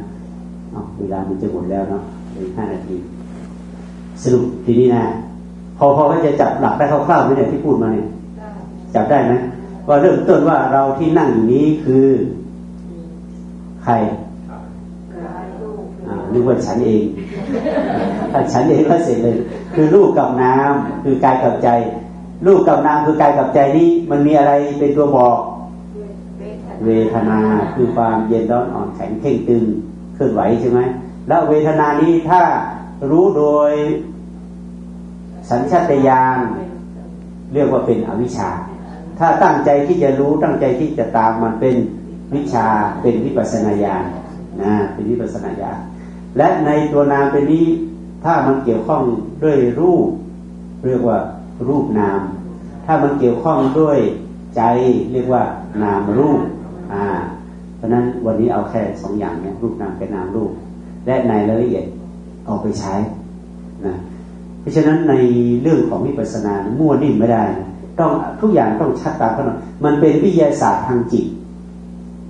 เวลามันจะหมดแล้วเนาะเหลือห้านาที สรุปทีนี้นะพอพอจะจับหลักได้คร่าวๆไหมเนี่ยที่พูดมาเนี่ยจับได้ไหมว่าเริ่มต้นว่าเราที่นั่งอยู่นี้คือใครนึกว่าฉันเองถ้าฉันเองก็เสร็จเลย คือรูปกับนามคือกายกับใจ รูปกับนามคือกายกับใจนี้มันมีอะไรเป็นตัวบอก เวทนาคือความเย็นร้อนอ่อนแข็งเข่งตึงเคลื่อนไหวใช่ไหมแล้วเวทนานี้ถ้า รู้โดยสัญชาตญาณเรียกว่าเป็นอวิชชา ถ้าตั้งใจที่จะรู้ตั้งใจที่จะตามมันเป็นวิชาเป็นวิปัสนาญาณนะเป็นวิปัสนาญาณและในตัวนามเป็นนี้ถ้ามันเกี่ยวข้องด้วยรูป เรียกว่ารูปนาม ถ้ามันเกี่ยวข้องด้วยใจเรียกว่านามรูปอ่าเพราะนั้นวันนี้เอาแค่สองอย่างเนี่ยรูปนามกับนามรูป และในรายละเอียด เอาไปใช้นะเพราะฉะนั้นในเรื่องของวิปัสสนามั่วนิ่มไม่ได้ต้องทุกอย่างต้องชัดตามขนมมันเป็นวิทยาศาสตร์ทางจิต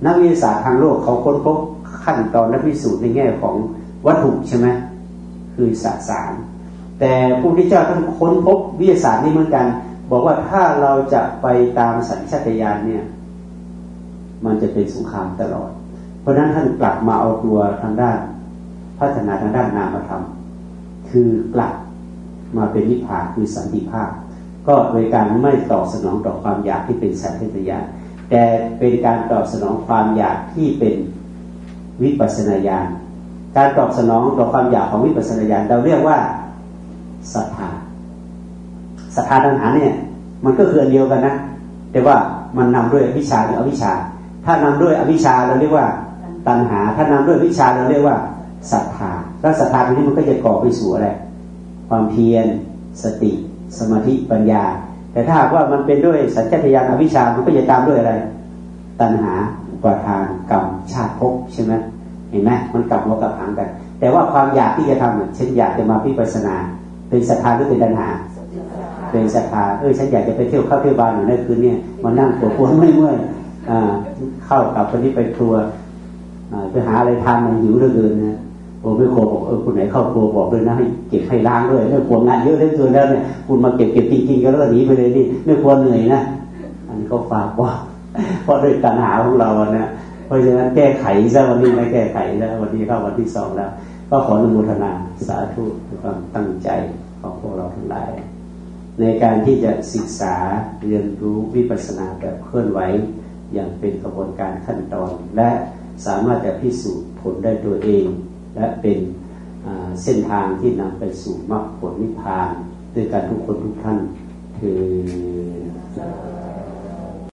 นักวิทยาศาสตร์ทางโลกเขาค้นพบขั้นตอนและพิสูจน์ในแง่ของวัตถุใช่ไหมคือสสาร แต่ผู้ที่เจ้าท่านค้นพบวิทยาศาสตร์นี้เหมือนกัน บอกว่าถ้าเราจะไปตามสัญชาตญาณเนี่ย มันจะเป็นสงครามตลอด เพราะนั้นท่านกลับมาเอาตัวทางด้าน พัฒนาทางด้านนามธรรมคือกลับมาเป็นนิพพานคือสันติภาพ ก็โดยการไม่ตอบสนองต่อความอยากที่เป็นสัญชาตญาณแต่เป็นการตอบสนองความอยากที่เป็นวิปัสนาญาณการตอบสนองต่อความอยากของวิปัสสนาญาณเราเรียกว่าศรัทธาศรัทธาตัณหาเนี่ย มันก็คืออันเดียวกันนะ แต่ว่ามันนำด้วยวิชาหรืออวิชาถ้านำด้วยอวิชาเราเรียกว่าตัณหา ถ้านำด้วยวิชาเราเรียกว่า ศรัทธาแล้วศรัทธาตรงนี้มันก็จะก่อไปสู่อะไรความเพียรสติ สมาธิปัญญา แต่ถ้าว่ามันเป็นด้วยสัญชาตญาณอวิชามันก็จะตามด้วยอะไร ตัณหาอุปทานกรรมชาติภพใช่ไหมเห็นไหมมันกลับหัวกลับหางกัน แต่ว่าความอยากที่จะทำเช่นอยากจะมาพิปัสนา เป็นศรัทธาหรือเป็นตัณหา เป็นศรัทธาเออฉันอยากจะไปเที่ยวเข้าเที่ยวบ้านหน่อยในคืนนี้มานั่งปวดหัวไม่เมื่อยเข้ากับคนนี้ไปครัวไปหาอะไรทานมันหิวเหลือเกินนะ โอ้ไม่โคบอกเออคุณไหนเข้าครัวบอกด้วยนะให้เก็บให้ล้างด้วยไม่ควรงานเยอะเหลือเกินแล้วเนี่ยคุณมาเก็บเก็บจริงๆก็แล้วหนีไปเลยนี่ไม่ควรเหนื่อยนะอันนี้ก็ฝากว่าเพราะด้วยตัณหาของเราเนี่ยเพราะฉะนั้นแก้ไขซะวันนี้ไม่แก้ไขแล้ววันนี้เข้าวันที่สองแล้ว ก็ขออนุโมทนาสาธุความตั้งใจของพวกเราทั้งหลาย ในการที่จะศึกษาเรียนรู้วิปัสสนาแบบเคลื่อนไหวอย่างเป็นกระบวนการขั้นตอน และสามารถจะพิสูจน์ผลได้ตัวเอง และเป็นเส้นทางที่นำไปสู่มรรคผลนิพพาน ด้วยกันทุกคนทุกท่านคือ